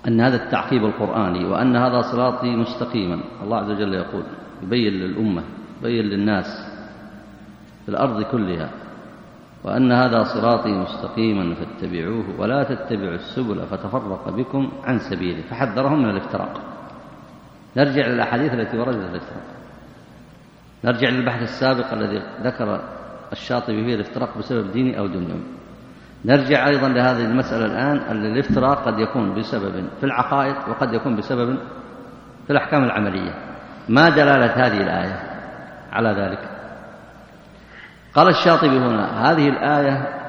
أن هذا التعقيب القرآني وأن هذا صراطي مستقيما. الله عز وجل يقول يبين للأمة يبين للناس في الأرض كلها وأن هذا صراطي مستقيما فاتبعوه ولا تتبعوا السبل فتفرق بكم عن سبيله فحذرهم من الافتراق. نرجع للأحاديث التي وردت الافتراق. نرجع للبحث السابق الذي ذكر الشاطبي فيه الافتراق بسبب ديني أو دنيوي. نرجع أيضا لهذه المسألة الآن أن الافتراق قد يكون بسبب في العقائد وقد يكون بسبب في الأحكام العملية. ما دلالة هذه الآية على ذلك؟ قال الشاطبي هنا هذه الآية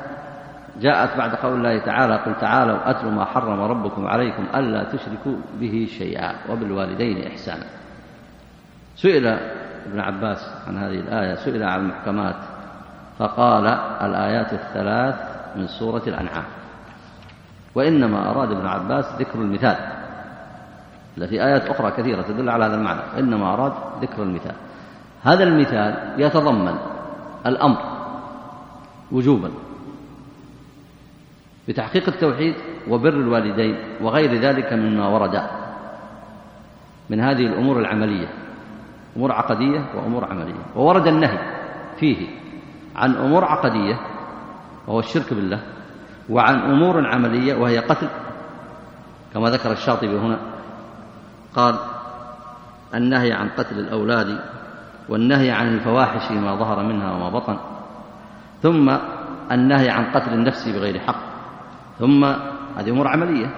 جاءت بعد قول الله تعالى قل تعالوا أتلوا ما حرم ربكم عليكم ألا تشركوا به شيئا وبالوالدين إحسانا. سئل ابن عباس عن هذه الآية سئل عن المحكمات فقال الآيات الثلاث من سورة الأنعام. وإنما أراد ابن عباس ذكر المثال. التي آيات أخرى كثيرة تدل على هذا المعنى. إنما أراد ذكر المثال. هذا المثال يتضمن الأمر وجوبا بتحقيق التوحيد وبر الوالدين وغير ذلك مما ورد من هذه الأمور العملية. أمور عقدية وأمور عملية. وورد النهي فيه عن أمور عقدية وهو الشرك بالله وعن أمور عملية وهي قتل. كما ذكر الشاطبي هنا قال النهي عن قتل الأولاد والنهي عن الفواحش ما ظهر منها وما بطن. ثم النهي عن قتل النفس بغير حق. ثم هذه أمور عملية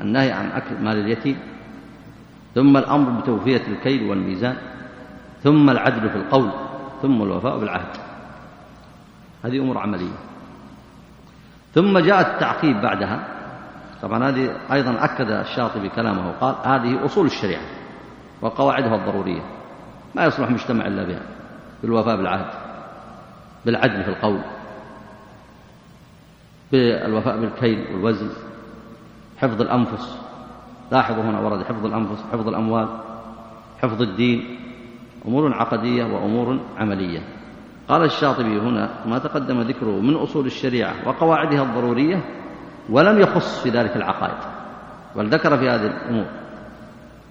النهي عن أكل مال اليتيم. ثم الأمر بتوفية الكيل والميزان. ثم العدل في القول ثم الوفاء بالعهد. هذه أمور عملية. ثم جاء التعقيب بعدها. طبعا هذه أيضا أكد الشاطبي كلامه وقال هذه أصول الشريعة وقواعدها الضرورية. ما يصلح مجتمع إلا بها بالوفاء بالعهد بالعدل في القول بالوفاء بالكيل والوزن حفظ الأنفس. لاحظوا هنا ورد حفظ الأنفس حفظ الأموال حفظ الدين. أمور عقدية وأمور عملية. قال الشاطبي هنا ما تقدم ذكره من أصول الشريعة وقواعدها الضرورية ولم يخص في ذلك العقائد بل ذكر في هذه الأمور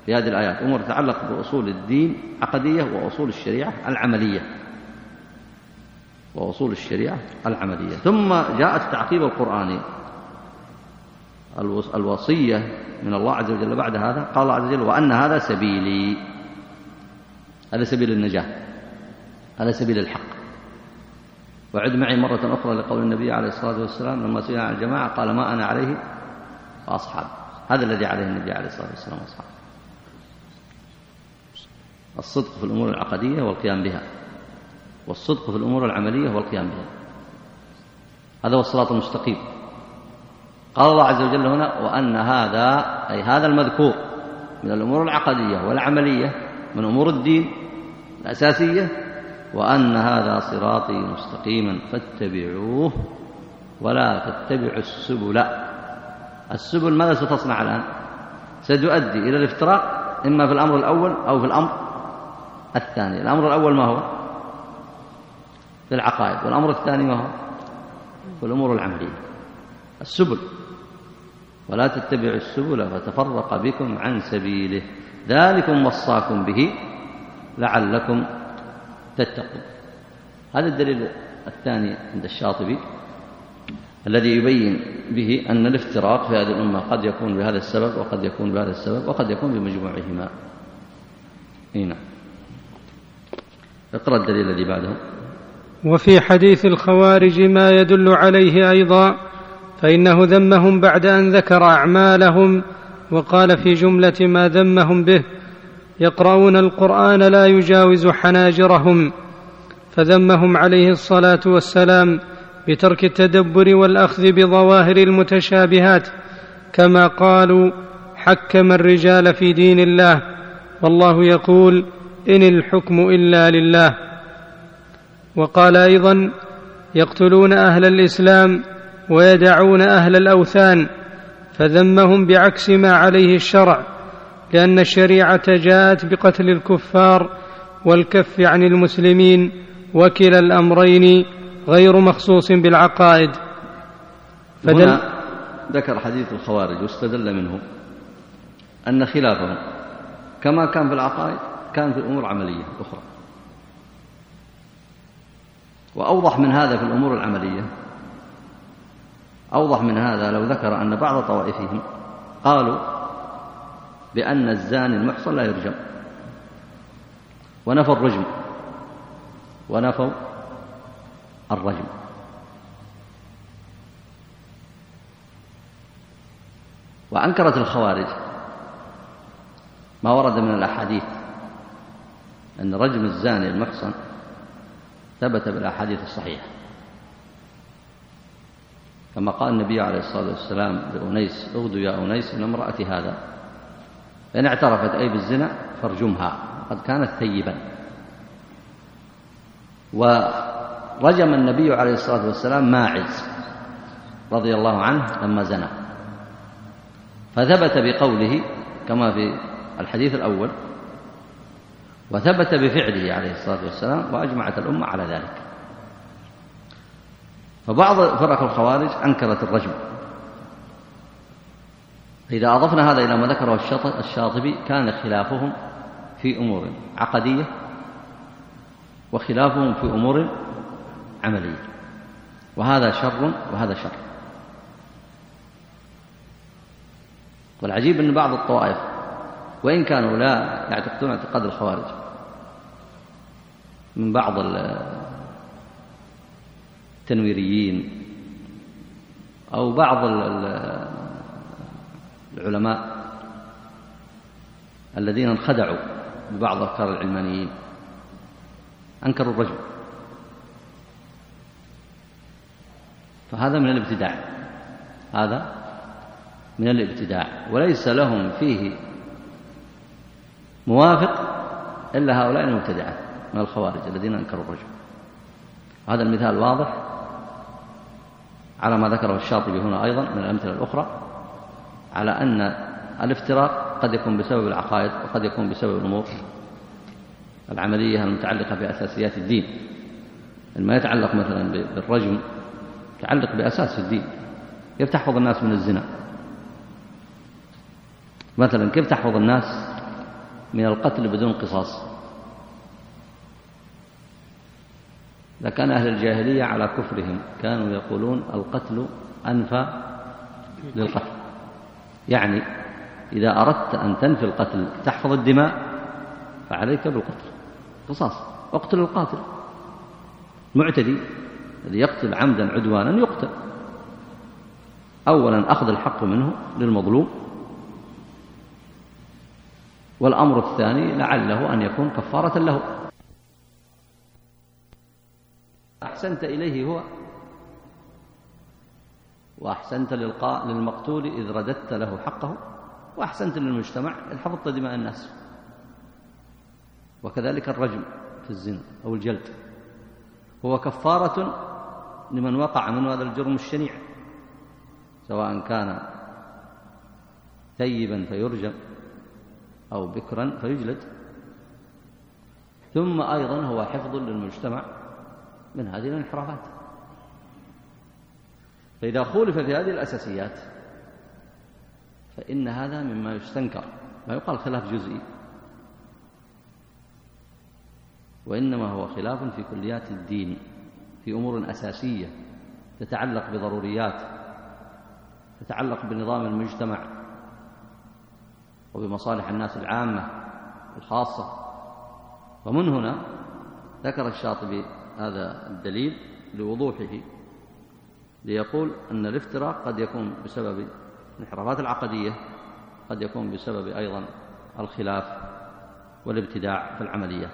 في هذه الآيات أمور تتعلق بأصول الدين عقدية وأصول الشريعة العملية. وأصول الشريعة العملية. ثم جاء التعقيب القرآني الوصية من الله عز وجل بعد هذا قال الله عز وجل وأن هذا سبيلي. هذا سبيل النجاة هذا سبيل الحق. وعد معي مرة أخرى لقول النبي عليه الصلاة والسلام لما سئل عن الجماعة قال ما أنا عليه وأصحابي هذا الذي عليه النبي عليه الصلاة والسلام وأصحابه. الصدق في الأمور العقدية والقيام بها. والصدق في الأمور العملية والقيام بها. هذا هو الصراط المستقيم. قال الله عز وجل هنا وأن هذا أي هذا المذكور من الأمور العقدية والعملية من أمور الدين الأساسية وأن هذا صراطي مستقيما فاتبعوه ولا تتبعوا السبل. السبل ماذا ستصنع الآن؟ ستؤدي إلى الافتراق إما في الأمر الأول أو في الأمر الثاني. الأمر الأول ما هو؟ في العقائد. والأمر الثاني ما هو؟ في الأمور العملية. السبل. ولا تتبعوا السبل فتفرق بكم عن سبيله. ذلكم وصاكم به لعلكم تتقون. هذا الدليل الثاني عند الشاطبي الذي يبين به أن الافتراق في هذه الأمة قد يكون بهذا السبب وقد يكون بهذا السبب وقد يكون بمجموعهما. هنا اقرأ الدليل الذي بعده. وفي حديث الخوارج ما يدل عليه أيضا فإنه ذمهم بعد أن ذكر أعمالهم وقال في جملة ما ذمهم به يقرؤون القرآن لا يجاوز حناجرهم. فذمهم عليه الصلاة والسلام بترك التدبر والأخذ بظواهر المتشابهات كما قالوا حكم الرجال في دين الله. والله يقول إن الحكم إلا لله. وقال أيضا يقتلون أهل الإسلام ويدعون أهل الأوثان. فذمهم بعكس ما عليه الشرع لأن الشريعة جاءت بقتل الكفار والكف عن المسلمين وكلا الأمرين غير مخصوص بالعقائد. فدل ذكر حديث الخوارج واستدل منه أن خلافهم كما كان في العقائد كان في الأمور العملية أخرى وأوضح من هذا في الأمور العملية أوضح من هذا لو ذكر أن بعض طوائفهم قالوا بأن الزاني المحصن لا يرجم. ونفوا الرجم. ونفوا الرجم. وأنكرت الخوارج ما ورد من الأحاديث أن رجم الزاني المحصن ثبت بالأحاديث الصحيحة. كما قال النبي عليه الصلاة والسلام لأنيس اغدو يا أنيس إن امرأتي هذا. إن اعترفت أي بالزنا فارجمها قد كانت ثيبا. ورجم النبي عليه الصلاة والسلام ماعز رضي الله عنه لما زنى. فثبت بقوله كما في الحديث الأول وثبت بفعله عليه الصلاة والسلام وأجمعت الأمة على ذلك. فبعض فرق الخوارج أنكرت الرجم. إذا أضفنا هذا إلى ما ذكره الشاطبي كان خلافهم في أمور عقدية وخلافهم في أمور عملية. وهذا شر وهذا شر. والعجيب أن بعض الطوائف وإن كانوا لا يعتقدون اعتقاد الخوارج من بعض التنويريين أو بعض العلماء الذين انخدعوا ببعض أفكار العلمانيين. أنكروا الرجل. فهذا من الابتداع. هذا من الابتداع. وليس لهم فيه موافق إلا هؤلاء المبتدعة من الخوارج الذين أنكروا الرجل. هذا المثال واضح. على ما ذكره الشاطبي هنا أيضا من الأمثلة الأخرى على أن الافتراق قد يكون بسبب العقائد وقد يكون بسبب الأمور العملية المتعلقة بأساسيات الدين. ما يتعلق مثلا بالرجم يتعلق بأساس الدين. كيف تحفظ الناس من الزنا؟ مثلا كيف تحفظ الناس من القتل بدون قصاص؟ إذا كان أهل الجاهلية على كفرهم. كانوا يقولون القتل أنفى للقتل. يعني إذا أردت أن تنفي القتل تحفظ الدماء فعليك بالقتل. قصاص. اقتل القاتل. المعتدي الذي يقتل عمدا عدوانا يقتل. أولا أخذ الحق منه للمظلوم. والأمر الثاني لعله أن يكون كفارة له. أحسنت إليه هو. وأحسنت للقاء للمقتول إذ رددت له حقه. وأحسنت للمجتمع إذ حفظت دماء الناس. وكذلك الرجم في الزنا أو الجلد. هو كفارة لمن وقع من هذا الجرم الشنيع. سواء كان ثيبا فيرجم أو بكرا فيجلد. ثم أيضا هو حفظ للمجتمع من هذه الانحرافات. فإذا خولف في هذه الأساسيات فإن هذا مما يستنكر ما يقال خلاف جزئي. وإنما هو خلاف في كليات الدين في أمور أساسية تتعلق بضروريات تتعلق بنظام المجتمع وبمصالح الناس العامة الخاصة. ومن هنا ذكر الشاطبي هذا الدليل لوضوحه ليقول أن الافتراق قد يكون بسبب الانحرافات العقدية قد يكون بسبب أيضا الخلاف والابتداع في العمليات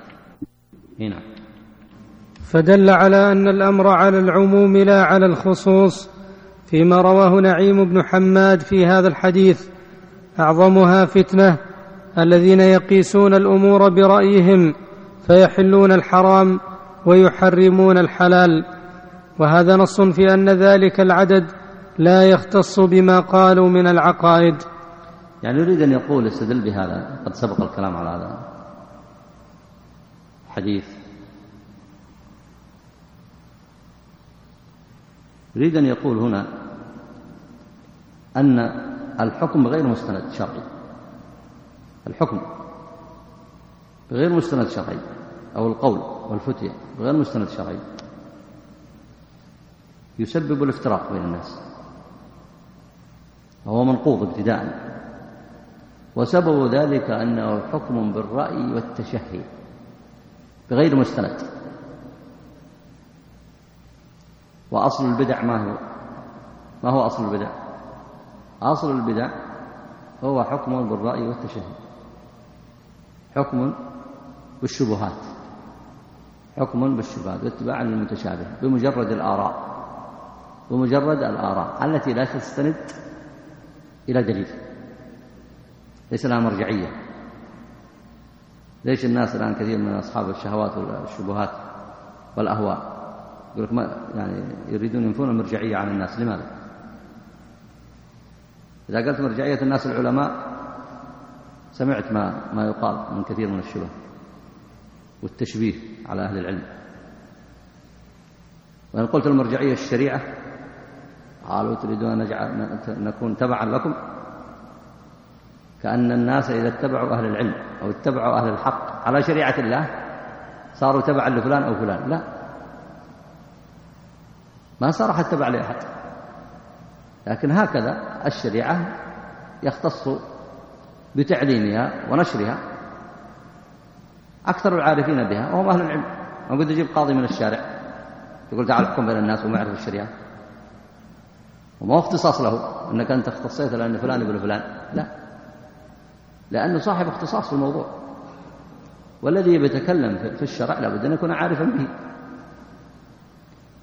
هنا. فدل على أن الأمر على العموم لا على الخصوص فيما رواه نعيم بن حماد في هذا الحديث. أعظمها فتنة الذين يقيسون الأمور برأيهم فيحلون الحرام ويحرمون الحلال وهذا نص في أن ذلك العدد لا يختص بما قالوا من العقائد. يعني يريد أن يقول استدل بهذا قد سبق الكلام على هذا. حديث. يريد أن يقول هنا أن الحكم بغير مستند شرعي. الحكم بغير مستند شرعي أو القول. والفتية بغير مستند شرعي. يسبب الافتراق بين الناس. وهو منقوض ابتداء. وسبب ذلك أنه حكم بالرأي والتشهي بغير مستند. وأصل البدع ما هو؟ ما هو أصل البدع؟ أصل البدع هو حكم بالرأي والتشهي. حكم بالشبهات. حكم بالشبهات واتباعا للمتشابه بمجرد الآراء بمجرد الآراء التي لا تستند إلى دليل ليس لها مرجعية. ليش الناس الآن كثير من أصحاب الشهوات والشبهات والأهواء يقول لك ما يعني يريدون ينفون المرجعية عن الناس؟ لماذا؟ إذا قلت مرجعية الناس العلماء سمعت ما ما يقال من كثير من الشبه. والتشبيه على أهل العلم. وإن قلت المرجعية الشريعة قالوا تريدون أن نجعل نكون تبعا لكم كأن الناس إذا اتبعوا أهل العلم أو اتبعوا أهل الحق على شريعة الله صاروا تبعا لفلان أو فلان. لا. ما صار أحد تبع لأحد لكن هكذا الشريعة يختص بتعليمها ونشرها. أكثر العارفين بها وهم أهل العلم. قد تجيب قاضي من الشارع. يقول تعال احكم بين الناس وما يعرف الشريعة. وما هو اختصاص له أنك أنت اختصيت لأن فلان ابن فلان. لا. لأنه صاحب اختصاص في الموضوع. والذي يتكلم في الشرع لابد أن يكون عارفا به.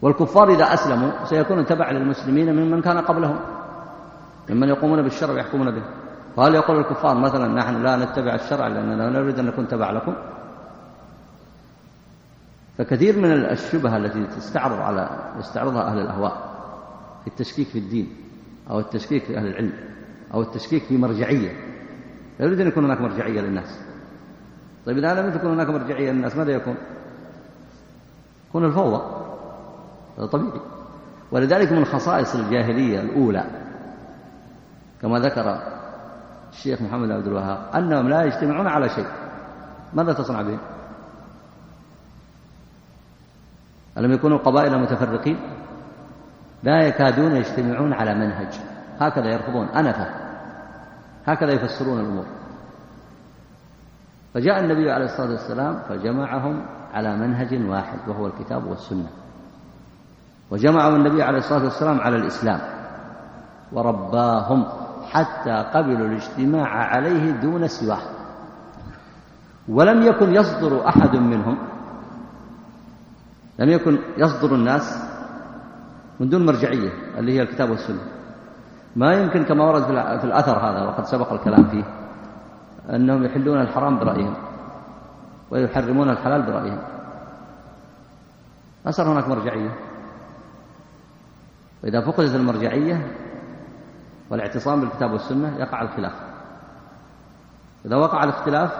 والكفار إذا أسلموا سيكونون تبع للمسلمين ممن كان قبلهم. ممن يقومون بالشرع ويحكمون به. وهل يقول الكفار مثلا نحن لا نتبع الشرع لأننا لا نريد أن نكون تبع لكم؟ فكثير من الشبهة التي تستعرض على يستعرضها أهل الأهواء في التشكيك في الدين أو التشكيك في أهل العلم أو التشكيك في مرجعية. لا يريد أن يكون هناك مرجعية للناس. طيب إذا لم تكن هناك مرجعية للناس ماذا يكون؟ يكون الفوضى. هذا طبيعي. ولذلك من خصائص الجاهلية الأولى كما ذكر الشيخ محمد عبد الوهاب أنهم لا يجتمعون على شيء. ماذا تصنع بهم؟ ألم يكونوا قبائل متفرقين؟ لا يكادون يجتمعون على منهج. هكذا يرفضون أنفة هكذا يفسرون الأمور. فجاء النبي عليه الصلاة والسلام فجمعهم على منهج واحد وهو الكتاب والسنة. وجمعهم النبي عليه الصلاة والسلام على الإسلام. ورباهم حتى قبلوا الاجتماع عليه دون سواه. ولم يكن يصدر أحد منهم لم يكن يصدر الناس من دون مرجعية اللي هي الكتاب والسنة. ما يمكن كما ورد في الأثر هذا وقد سبق الكلام فيه أنهم يحلون الحرام برأيهم ويحرمون الحلال برأيهم. ما صار هناك مرجعية. وإذا فقدت المرجعية والاعتصام بالكتاب والسنة يقع الخلاف. إذا وقع الاختلاف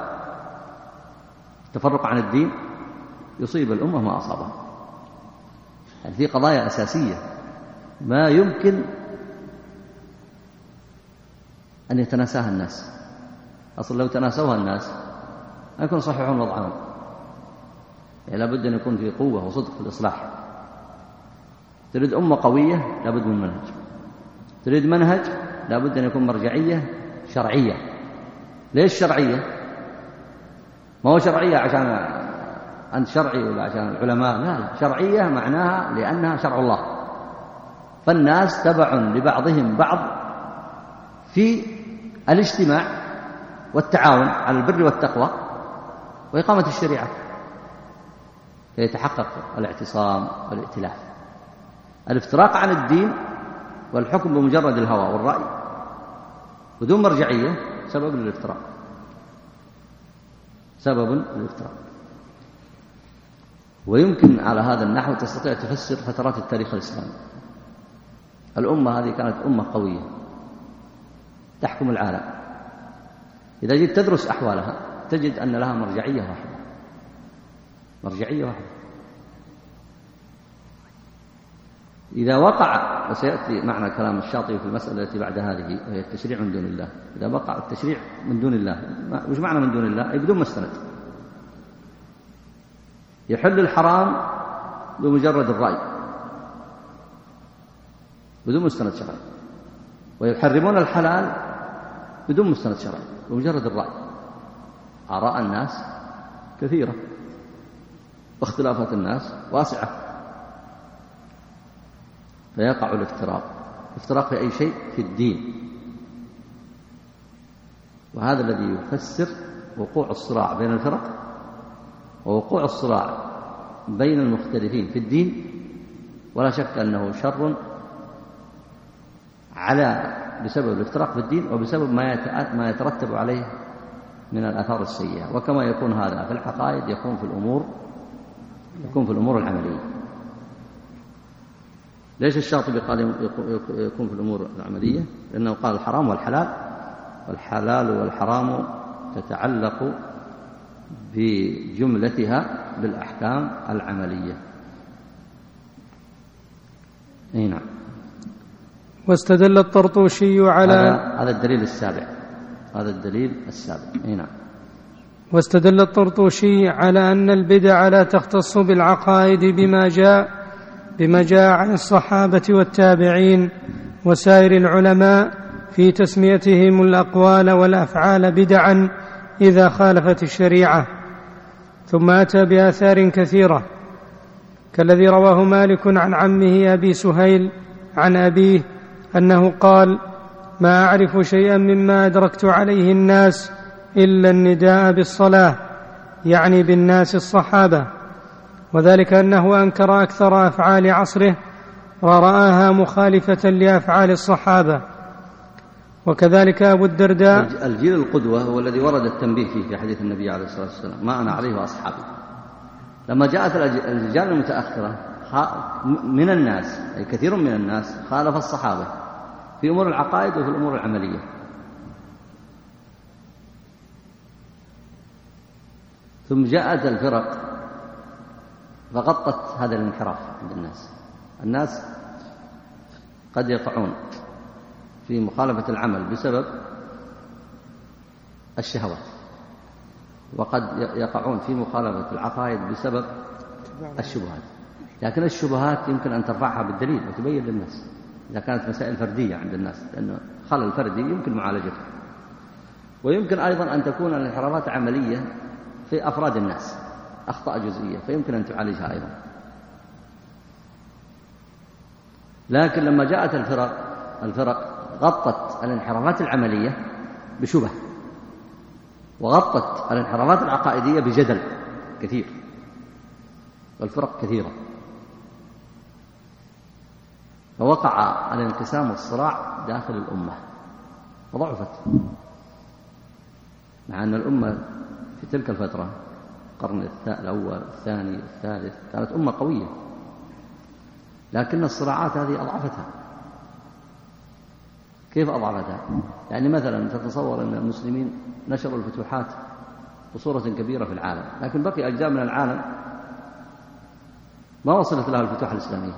التفرق عن الدين يصيب الأمة ما أصابها. يعني في قضايا أساسية. ما يمكن أن يتناساها الناس. أصلا لو تناسوها الناس يكون صحيحون وضعهم. يعني لابد أن يكون في قوة وصدق في الإصلاح. تريد أمة قوية لابد من منهج. تريد منهج لابد أن يكون مرجعية شرعية. ليش شرعية؟ ما هو شرعية عشان أنت شرعي ولا عشان العلماء. لا لا شرعية معناها لأنها شرع الله. فالناس تبع لبعضهم بعض في الاجتماع والتعاون على البر والتقوى وإقامة الشريعة. ليتحقق الاعتصام والائتلاف. الافتراق عن الدين والحكم بمجرد الهوى والرأي. بدون مرجعية سبب للافتراق. سبب للافتراق. ويمكن على هذا النحو تستطيع تفسر فترات التاريخ الإسلامي. الأمة هذه كانت أمة قوية. تحكم العالم. إذا جيت تدرس أحوالها تجد أن لها مرجعية واحدة. مرجعية واحدة. إذا وقع وسيأتي معنا كلام الشاطبي في المسألة التي بعد هذه وهي التشريع من دون الله. إذا وقع التشريع من دون الله وش معنى من دون الله؟ أي بدون مستند يحل الحرام بمجرد الرأي. بدون مستند شرعي. ويحرمون الحلال بدون مستند شرعي بمجرد الرأي. آراء الناس كثيرة. واختلافات الناس واسعة. فيقع الافتراق. الافتراق في أي شيء؟ في الدين. وهذا الذي يفسر وقوع الصراع بين الفرق ووقوع الصراع بين المختلفين في الدين ولا شك أنه شر على بسبب الافتراق في الدين وبسبب ما يترتب عليه من الآثار السيئة. وكما يكون هذا في العقائد يكون في الأمور يكون في الأمور العملية. ليش الشاطبي قال يكون في الأمور العملية؟ لأنه قال الحرام والحلال والحلال والحرام تتعلق بجملتها بالأحكام العملية. نعم. واستدل الطرطوشي على هذا, الدليل السابع. هذا الدليل السابع. نعم. واستدل الطرطوشي على أن البدع لا تختص بالعقائد بما جاء بما جاء عن الصحابة والتابعين وسائر العلماء في تسميتهم الأقوال والأفعال بدعا إذا خالفت الشريعة ثم أتى بآثار كثيرة. كالذي رواه مالك عن عمه أبي سهيل عن أبيه أنه قال ما أعرف شيئا مما أدركت عليه الناس إلا النداء بالصلاة يعني بالناس الصحابة وذلك أنه أنكر أكثر أفعال عصره ورآها مخالفة لأفعال الصحابة. وكذلك أبو الدرداء الجيل القدوة هو الذي ورد التنبيه فيه في حديث النبي عليه الصلاة والسلام ما أنا عليه وأصحابي. لما جاءت الأجيال المتأخرة من الناس أي كثير من الناس خالف الصحابة في أمور العقائد وفي الأمور العملية. ثم جاءت الفرق فغطت هذا الانحراف عند الناس. الناس قد يقعون. في مخالفة العمل بسبب الشهوات وقد يقعون في مخالفة العقائد بسبب الشبهات. لكن الشبهات يمكن أن ترفعها بالدليل وتبين للناس إذا كانت مسائل فردية عند الناس لأنه خلل فردي يمكن معالجته. ويمكن أيضا أن تكون الانحرافات عملية في أفراد الناس أخطاء جزئية فيمكن أن تعالجها أيضا. لكن لما جاءت الفرق الفرق غطت الانحرافات العملية بشبه وغطت الانحرافات العقائدية بجدل كثير والفرق كثيرة. فوقع الانقسام والصراع داخل الأمة وضعفت مع أن الأمة في تلك الفترة القرن الأول الثاني الثالث كانت أمة قوية لكن الصراعات هذه أضعفتها. كيف أضعفتها؟ يعني مثلا تتصور أن المسلمين نشروا الفتوحات بصورة كبيرة في العالم لكن بقي أجزاء من العالم ما وصلت لها الفتوح الإسلامية.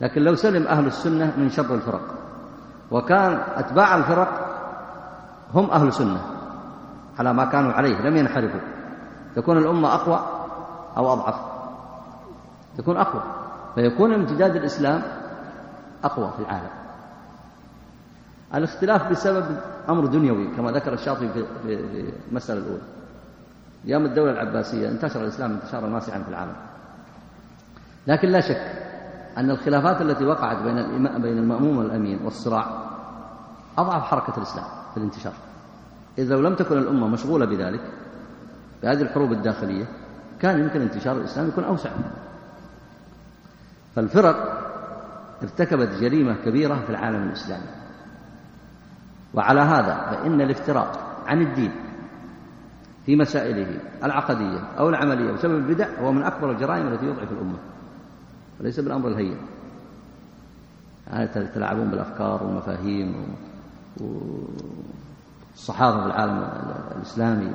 لكن لو سلم أهل السنة من شر الفرق وكان أتباع الفرق هم أهل سنة على ما كانوا عليه لم ينحرفوا. تكون الأمة أقوى أو أضعف؟ تكون أقوى. فيكون امتداد الإسلام أقوى في العالم. الاختلاف بسبب أمر دنيوي كما ذكر الشاطبي في المسألة الأولى. أيام الدولة العباسية انتشر الإسلام انتشارا واسعا في العالم. لكن لا شك أن الخلافات التي وقعت بين بين المأموم والأمين والصراع أضعف حركة الإسلام في الانتشار. إذا لم تكن الأمة مشغولة بذلك بهذه الحروب الداخلية كان يمكن انتشار الإسلام يكون أوسع. فالفرق ارتكبت جريمة كبيرة في العالم الإسلامي. وعلى هذا فإن الافتراق عن الدين في مسائله العقدية أو العملية بسبب البدع هو من أكبر الجرائم التي يضعف الأمة. وليس بالأمر الهين. يعني تلعبون بالأفكار والمفاهيم والصحافة في العالم الإسلامي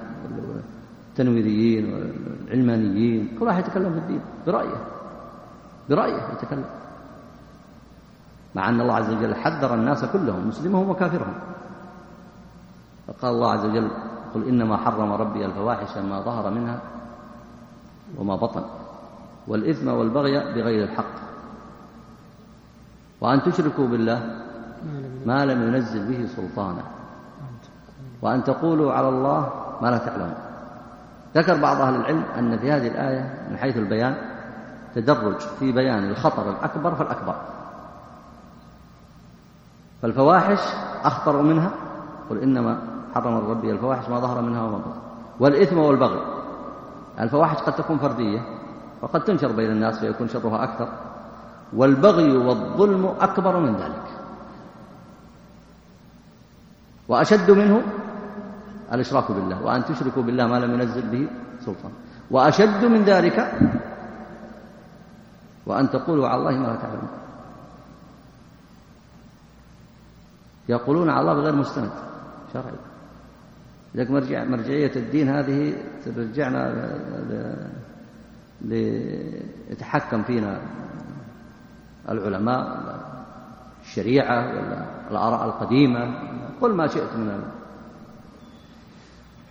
التنويريين والعلمانيين كل واحد يتكلم في الدين برأيه. برأيه يتكلم. مع أن الله عز وجل حذر الناس كلهم مسلمهم وكافرهم. فقال الله عز وجل قل إنما حرم ربي الفواحش ما ظهر منها وما بطن والإثم والبغي بغير الحق وأن تشركوا بالله ما لم ينزل به سلطانا وأن تقولوا على الله ما لا تعلمون ذكر بعض أهل العلم أن في هذه الآية من حيث البيان تدرج في بيان الخطر الأكبر فالأكبر فالفواحش أخطر منها قل إنما حرم ربي الفواحش ما ظهر منها وما بطن. والإثم والبغي. الفواحش قد تكون فردية وقد تنشر بين الناس فيكون شرها أكثر. والبغي والظلم أكبر من ذلك. وأشد منه الإشراك بالله وأن تشركوا بالله ما لم ينزل به سلطان. وأشد من ذلك وأن تقولوا على الله ما لا تعلمون. يقولون على الله بغير مستند. شرعي. لذلك مرجع مرجعية الدين هذه ترجعنا ليتحكم فينا العلماء الشريعة ولا الآراء القديمة قل ما شئت من ال...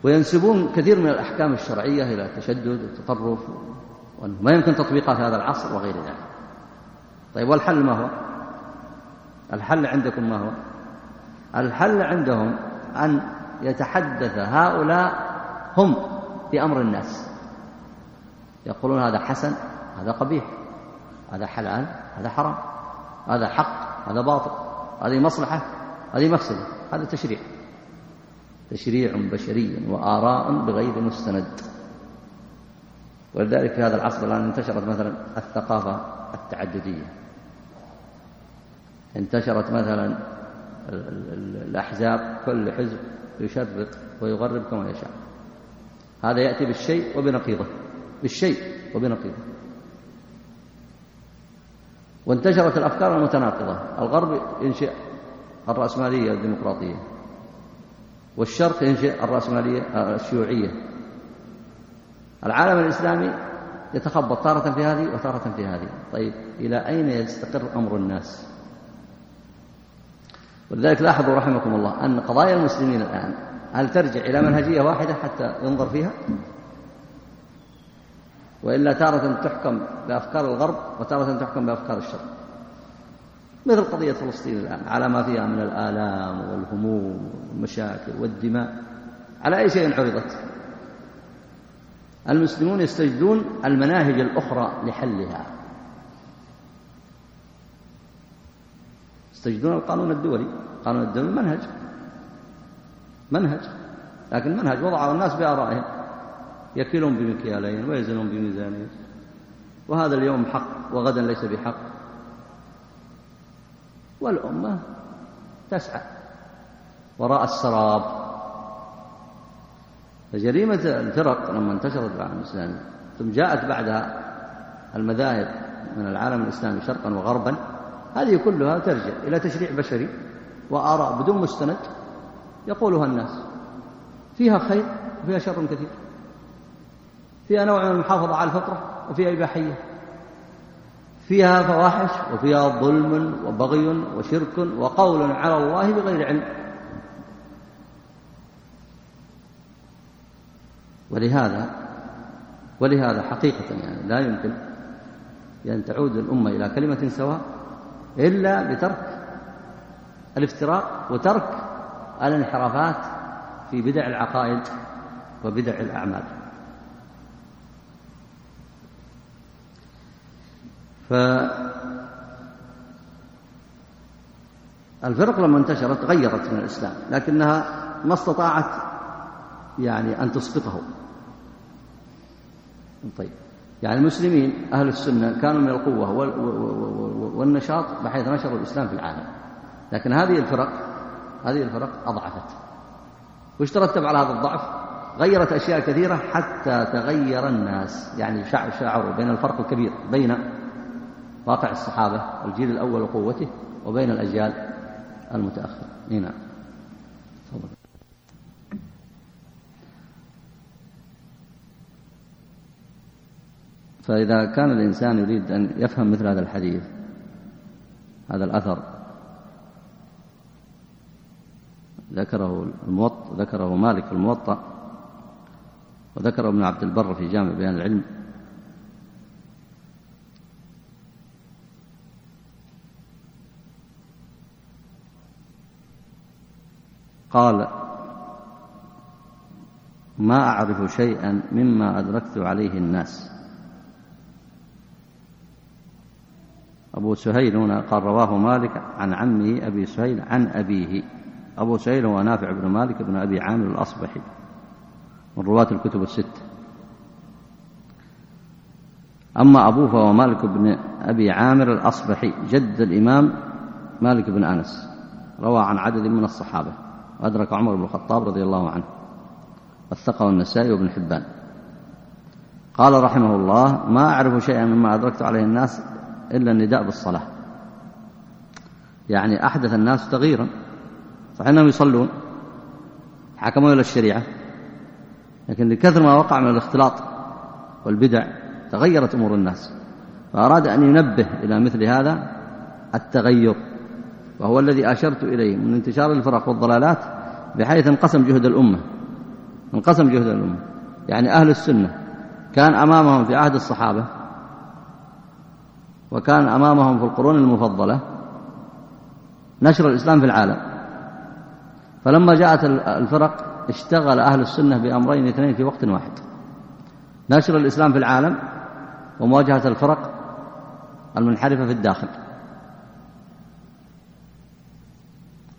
وينسبون كثير من الأحكام الشرعية إلى التشدد والتطرف وأنه ما يمكن تطبيقها في هذا العصر وغير ذلك. طيب والحل ما هو؟ الحل عندكم ما هو؟ الحل عندهم أن يتحدث هؤلاء هم بأمر الناس. يقولون هذا حسن هذا قبيح هذا حلال هذا حرام هذا حق هذا باطل هذه مصلحة هذه مفسدة هذا تشريع. تشريع بشري وآراء بغير مستند. ولذلك في هذا العصر الآن انتشرت مثلا الثقافة التعددية. انتشرت مثلا الأحزاب كل حزب يشرق ويغرب كما يشاء. هذا يأتي بالشيء وبنقيضه. بالشيء وبنقيضه. وانتشرت الأفكار المتناقضة. الغرب ينشئ الرأسمالية والديمقراطية والشرق ينشئ الرأسمالية الشيوعية. العالم الإسلامي يتخبط تارة في هذه وتارة في هذه. طيب إلى أين يستقر أمر الناس؟ ولذلك لاحظوا رحمكم الله أن قضايا المسلمين الآن هل ترجع إلى منهجية واحدة حتى ينظر فيها؟ وإلا تارة تحكم بأفكار الغرب وتارة تحكم بأفكار الشرق. مثل قضية فلسطين الآن على ما فيها من الآلام والهموم والمشاكل والدماء. على أي شيء عرضت المسلمون يستجدون المناهج الأخرى لحلها. يستجدون القانون الدولي. القانون الدولي منهج. منهج. لكن منهج وضعه الناس بآرائهم. يكيلون بمكيالين ويزنون بميزانين وهذا اليوم حق وغدا ليس بحق. والأمة تسعى وراء السراب. فجريمة الفرق لما انتشرت العالم الإسلامي ثم جاءت بعدها المذاهب من العالم الإسلامي شرقا وغربا. هذه كلها ترجع إلى تشريع بشري وآراء بدون مستند يقولها الناس. فيها خير وفيها شر كثير. فيها نوع من المحافظة على الفطرة وفيها إباحية فيها فواحش وفيها ظلم وبغي وشرك وقول على الله بغير علم. ولهذا ولهذا حقيقة يعني لا يمكن أن تعود الأمة إلى كلمة سواء إلا بترك الافتراق وترك الانحرافات في بدع العقائد وبدع الأعمال. فالفرق لما انتشرت غيرت من الإسلام لكنها ما استطاعت يعني أن تسقطه. طيب. يعني المسلمين أهل السنة كانوا من القوة والنشاط بحيث نشروا الإسلام في العالم. لكن هذه الفرق هذه الفرق أضعفت. وش ترتب على هذا الضعف غيرت أشياء كثيرة حتى تغير الناس. يعني شعروا بين الفرق الكبير بين واقع الصحابة الجيل الأول وقوته وبين الأجيال المتأخرة. نعم. فإذا كان الإنسان يريد أن يفهم مثل هذا الحديث هذا الأثر ذكره الموطأ ذكره مالك في الموطأ وذكره ابن عبد البر في جامع بيان العلم. قال ما أعرف شيئا مما أدركت عليه الناس. أبو سهيل هنا قال رواه مالك عن عمه أبي سهيل عن أبيه. أبو سهيل هو نافع بن مالك بن أبي عامر الأصبحي من رواة الكتب الستة. أما أبوه فهو مالك بن أبي عامر الأصبحي جد الإمام مالك بن أنس. روى عن عدد من الصحابة. وأدرك عمر بن الخطاب رضي الله عنه. وثقه النسائي وابن حبان. قال رحمه الله ما أعرف شيئا مما أدركت عليه الناس إلا النداء بالصلاة. يعني أحدث الناس تغييرا. صحيح أنهم يصلون حكموا إلى الشريعة لكن لكثر ما وقع من الاختلاط والبدع تغيرت أمور الناس. فأراد أن ينبه إلى مثل هذا التغير وهو الذي أشرت إليه من انتشار الفرق والضلالات بحيث انقسم جهد الأمة. انقسم جهد الأمة. يعني أهل السنة كان أمامهم في عهد الصحابة وكان أمامهم في القرون المفضلة نشر الإسلام في العالم. فلما جاءت الفرق اشتغل أهل السنة بأمرين اثنين في وقت واحد. نشر الإسلام في العالم ومواجهة الفرق المنحرفة في الداخل.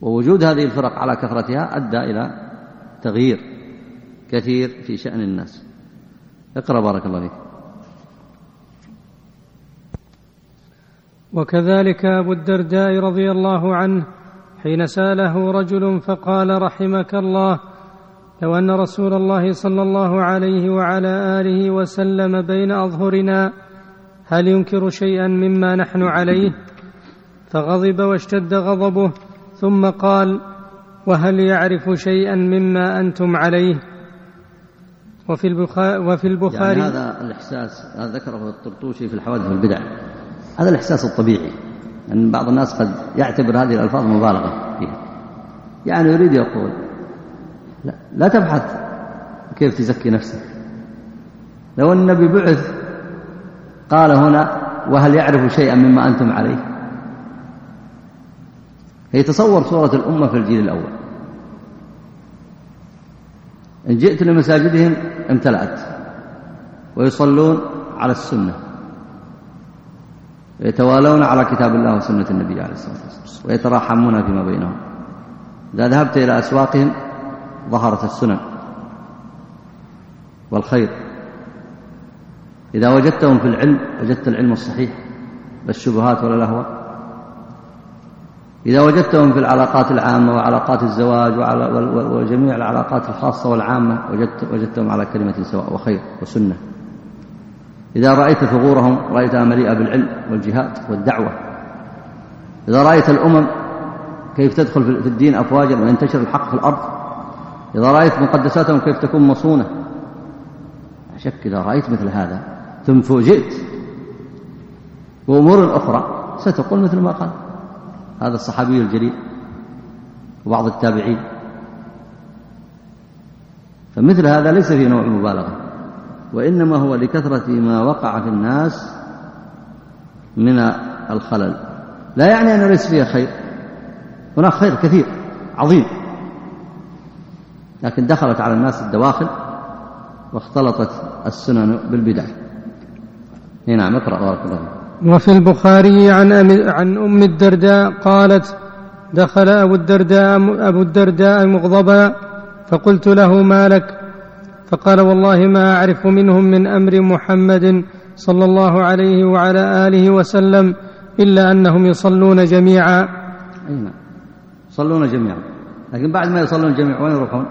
ووجود هذه الفرق على كثرتها أدى إلى تغيير كثير في شأن الناس. اقرأ بارك الله فيك. وكذلك أبو الدرداء رضي الله عنه حين سأله رجل فقال رحمك الله لو أن رسول الله صلى الله عليه وعلى آله وسلم بين أظهرنا هل ينكر شيئا مما نحن عليه؟ فغضب واشتد غضبه ثم قال وهل يعرف شيئا مما أنتم عليه؟ وفي البخاري, وفي البخاري يعني هذا الإحساس هذا ذكره الطرطوشي في الحوادث والبدع. هذا الإحساس الطبيعي أن بعض الناس قد يعتبر هذه الألفاظ مبالغة فيها. يعني يريد يقول لا, لا تبحث كيف تزكي نفسك. لو النبي بعث قال هنا وهل يعرف شيئا مما أنتم عليه؟ يتصور صورة الأمة في الجيل الأول. إن جئت لمساجدهم امتلأت ويصلون على السنة. ويتوالون على كتاب الله وسنة النبي عليه الصلاة والسلام. ويتراحمون فيما بينهم. إذا ذهبت إلى أسواقهم ظهرت السنن والخير. إذا وجدتهم في العلم وجدت العلم الصحيح بالشبهات ولا الأهواء إذا وجدتهم في العلاقات العامة وعلاقات الزواج وجميع العلاقات الخاصة والعامة وجدت وجدتهم على كلمة سواء وخير وسنة. إذا رأيت ثغورهم رأيتها مليئة بالعلم والجهاد والدعوة. إذا رأيت الأمم كيف تدخل في الدين أفواجا وينتشر الحق في الأرض. إذا رأيت مقدساتهم كيف تكون مصونة. شك إذا رأيت مثل هذا ثم فوجئت بأمور أخرى ستقول مثل ما قال. هذا الصحابي الجليل وبعض التابعين. فمثل هذا ليس فيه نوع مبالغة. وإنما هو لكثرة ما وقع في الناس من الخلل. لا يعني أنه ليس فيها خير. هناك خير كثير عظيم. لكن دخلت على الناس الدواخل واختلطت السنن بالبدع. نعم اقرأ بارك الله وفي البخاري عن عن أم الدرداء قالت دخل أبو الدرداء أبو الدرداء مغضبا فقلت له ما لك؟ فقال والله ما أعرف منهم من أمر محمد صلى الله عليه وعلى آله وسلم إلا أنهم يصلون جميعا. اي نعم يصلون جميعا. لكن بعد ما يصلون جميعا وين يروحون؟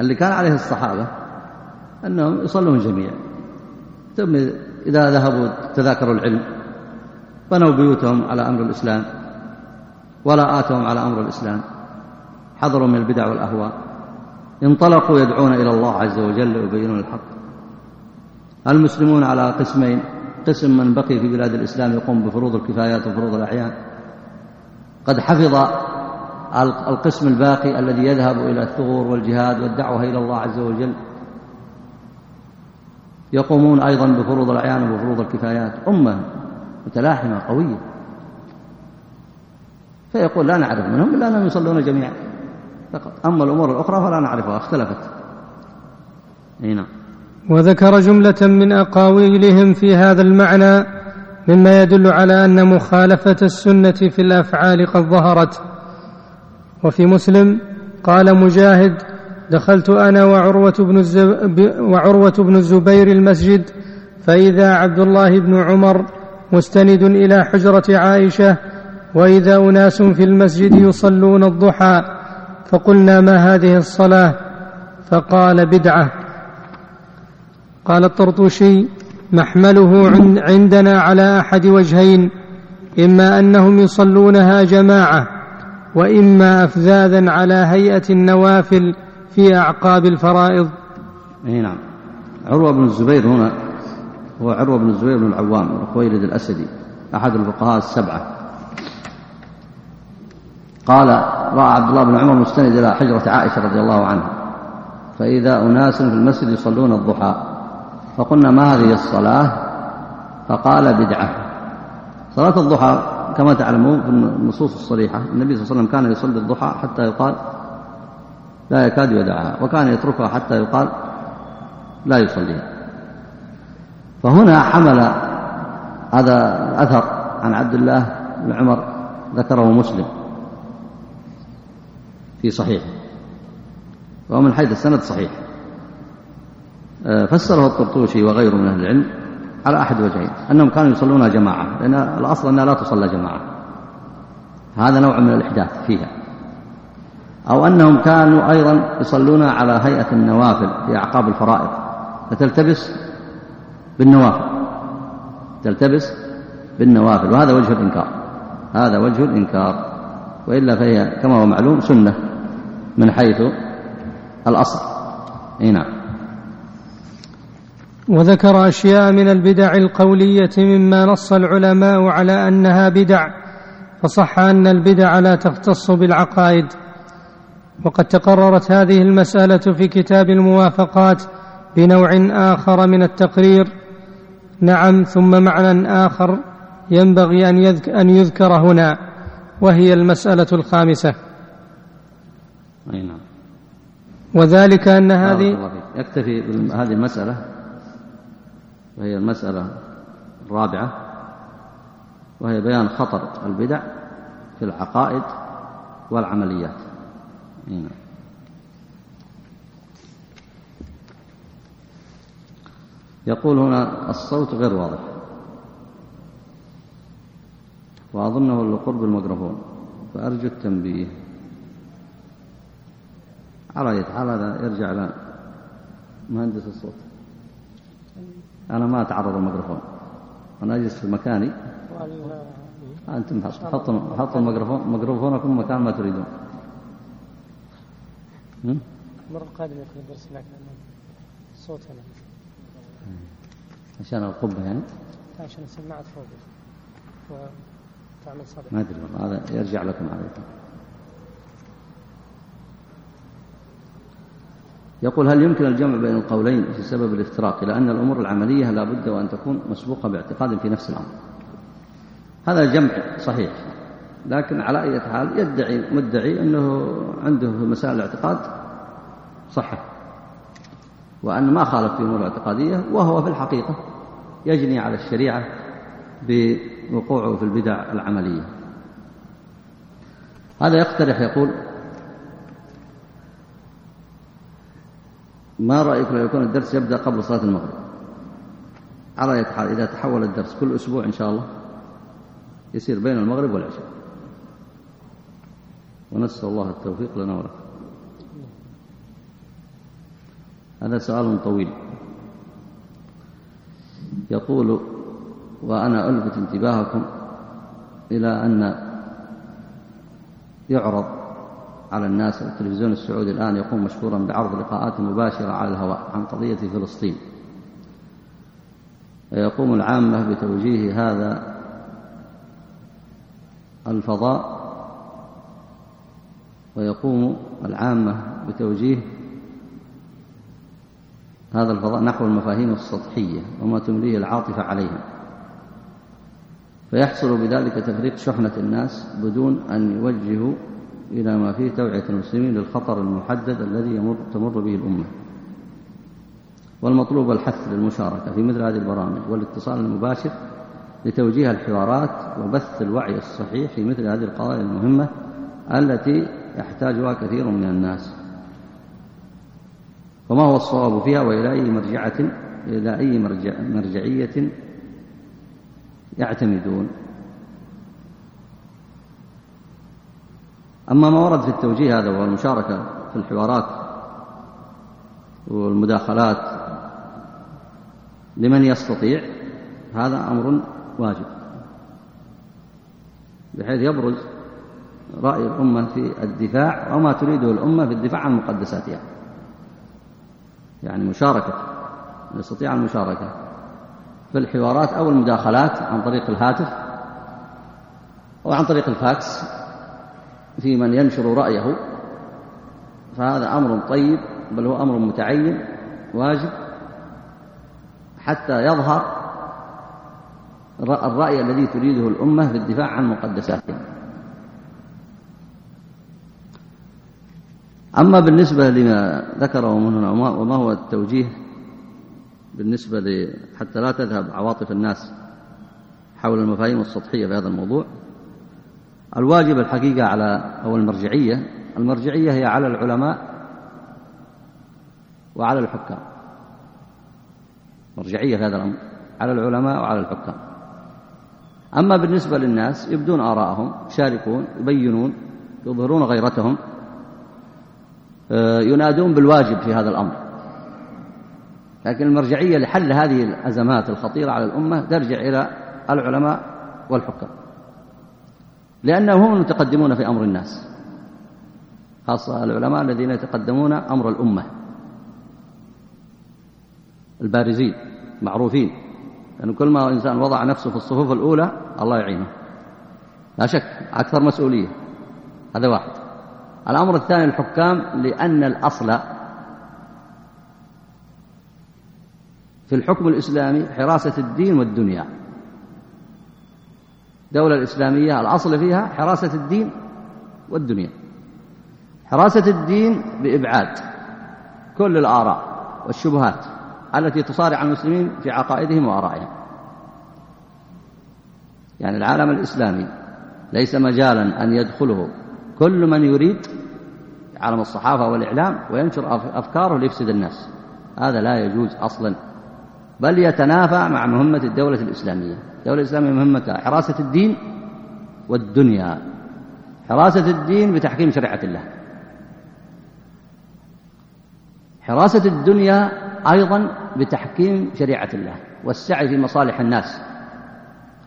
اللي كان عليه الصحابة أنهم يصلون جميعا. ثم إذا ذهبوا تذاكروا العلم بنوا بيوتهم على أمر الإسلام ولا آتهم على أمر الإسلام حذروا من البدع والأهواء. انطلقوا يدعون إلى الله عز وجل ويبينون الحق. المسلمون على قسمين قسم من بقي في بلاد الإسلام يقوم بفروض الكفايات وفروض الأعيان. قد حفظ القسم الباقي الذي يذهب إلى الثغور والجهاد والدعوة إلى الله عز وجل. يقومون أيضا بفروض الأعيان وبفروض الكفايات. أمة متلاحمة قوية. فيقول لا نعرف منهم إلا أنهم يصلون جميعا. فقط أما الأمور الأخرى فلا نعرفها اختلفت. نعم. وذكر جملة من أقاويلهم في هذا المعنى مما يدل على أن مخالفة السنة في الأفعال قد ظهرت. وفي مسلم قال مجاهد دخلت أنا وعروة بن, وعروة بن الزبير المسجد فإذا عبد الله بن عمر مستند إلى حجرة عائشة وإذا أناس في المسجد يصلون الضحى فقلنا ما هذه الصلاة؟ فقال بدعة. قال الطرطوشي محمله عندنا على أحد وجهين إما أنهم يصلونها جماعة وإما أفذاذا على هيئة النوافل في أعقاب الفرائض. أي نعم. عروة بن الزبير هنا هو عروة بن الزبير بن العوام بن خويلد الأسدي أحد الفقهاء السبعة. قال رأى عبد الله بن عمر مستند إلى حجرة عائشة رضي الله عنها فإذا أناس في المسجد يصلون الضحى فقلنا ما هذه الصلاة؟ فقال بدعة. صلاة الضحى كما تعلمون في النصوص الصريحة النبي صلى الله عليه وسلم كان يصلي الضحى حتى يقال لا يكاد يدعها وكان يتركها حتى يقال لا يصليها فهنا حمل هذا أثر عن عبد الله بن عمر ذكره مسلم. في صحيحه وهو من حيث السند صحيح. آه، فسره الطرطوشي وغيره من أهل العلم على أحد وجهين. أنهم كانوا يصلون جماعة. لأن الأصل أنها لا تصلى جماعة. هذا نوع من الإحداث فيها. أو أنهم كانوا أيضا يصلون على هيئة النوافل في أعقاب الفرائض. فتلتبس بالنوافل. تلتبس بالنوافل. وهذا وجه الإنكار. هذا وجه الإنكار. وإلا فهي كما هو معلوم سنة. من حيث الأصل. أي نعم. وذكر أشياء من البدع القولية مما نص العلماء على أنها بدع فصح أن البدع لا تختص بالعقائد. وقد تقررت هذه المسألة في كتاب الموافقات بنوع آخر من التقرير. نعم ثم معنى آخر ينبغي أن يذكر هنا وهي المسألة الخامسة. أي نعم. وذلك أن هذه يكتفي بهذه المسألة. وهي المسألة الرابعة. وهي بيان خطر البدع في العقائد والعمليات. نعم. يقول هنا الصوت غير واضح. وأظنه لقرب الميكروفون. فأرجو التنبيه. على هذا يرجع إلى مهندس الصوت. أنا ما أتعرض الميكروفون أنا أجلس في مكاني. أنتم حطوا حطوا الميكروفون. ميكروفونكم مكان ما تريدون. المرة القادمة يكون الدرس هناك الصوت هنا. عشان القبة يعني؟ عشان السماعات فوق. وتعمل صدى. ما أدري والله هذا يرجع لكم عليكم يقول هل يمكن الجمع بين القولين في سبب الافتراق إلى أن الأمور العملية لا بد وأن تكون مسبوقة باعتقاد في نفس الأمر؟ هذا جمع صحيح لكن على أي حال يدعي مدعي أنه عنده في مسائل الاعتقاد صحة وأن ما خالف في أمور الاعتقادية وهو في الحقيقة يجني على الشريعة بوقوعه في البدع العملية. هذا يقترح يقول ما رأيك لو يكون الدرس يبدأ قبل صلاة المغرب؟ على أي حال إذا تحول الدرس كل أسبوع إن شاء الله يصير بين المغرب والعشاء. ونسأل الله التوفيق لنا ولكم. هذا سؤال طويل. يقول وأنا ألفت انتباهكم إلى أن يعرض على الناس. التلفزيون السعودي الآن يقوم مشكورا بعرض لقاءات مباشرة على الهواء عن قضية فلسطين. ويقوم العامة بتوجيه هذا الفضاء. ويقوم العامة بتوجيه هذا الفضاء نحو المفاهيم السطحية وما تمليه العاطفة عليها فيحصل بذلك تفريق شحنة الناس بدون أن يوجهوا إلى ما فيه توعية المسلمين للخطر المحدد الذي يمر تمر به الأمة. والمطلوب الحث للمشاركة في مثل هذه البرامج والاتصال المباشر لتوجيه الحوارات وبث الوعي الصحيح في مثل هذه القضايا المهمة التي يحتاجها كثير من الناس. وما هو الصواب فيها؟ وإلى أي مرجعة إلى أي مرجع مرجعية يعتمدون؟ أما ما ورد في التوجيه هذا والمشاركة في الحوارات والمداخلات لمن يستطيع هذا أمر واجب. بحيث يبرز رأي الأمة في الدفاع وما تريده الأمة في الدفاع عن مقدساتها. يعني مشاركة يستطيع المشاركة في الحوارات أو المداخلات عن طريق الهاتف أو عن طريق الفاكس في من ينشر رأيه فهذا أمر طيب بل هو أمر متعين واجب حتى يظهر الرأي الذي تريده الأمة في الدفاع عن مقدساتها أما بالنسبة لما ذكره من هنا وما هو التوجيه بالنسبة حتى لا تذهب عواطف الناس حول المفاهيم السطحية في هذا الموضوع الواجب الحقيقة على أو المرجعية المرجعية هي على العلماء وعلى الحكام. مرجعية في هذا الأمر على العلماء وعلى الحكام. أما بالنسبة للناس يبدون آراءهم يشاركون يبينون يظهرون غيرتهم آه، ينادون بالواجب في هذا الأمر. لكن المرجعية لحل هذه الأزمات الخطيرة على الأمة ترجع إلى العلماء والحكام. لأنهم هم المتقدمون في أمر الناس. خاصة العلماء الذين يتقدمون أمر الأمة. البارزين معروفين لأن كل ما إنسان وضع نفسه في الصفوف الأولى الله يعينه. لا شك أكثر مسؤولية. هذا واحد. الأمر الثاني الحكام لأن الأصل في الحكم الإسلامي حراسة الدين والدنيا. الدولة الإسلامية الأصل فيها حراسة الدين والدنيا. حراسة الدين بإبعاد كل الآراء والشبهات التي تصارع المسلمين في عقائدهم وآرائهم. يعني العالم الإسلامي ليس مجالا أن يدخله كل من يريد عالم الصحافة والإعلام وينشر أفكاره ليفسد الناس. هذا لا يجوز أصلا بل يتنافى مع مهمة الدولة الإسلامية. الدولة الإسلامية مهمتها حراسة الدين والدنيا. حراسة الدين بتحكيم شريعة الله. حراسة الدنيا أيضا بتحكيم شريعة الله والسعي في مصالح الناس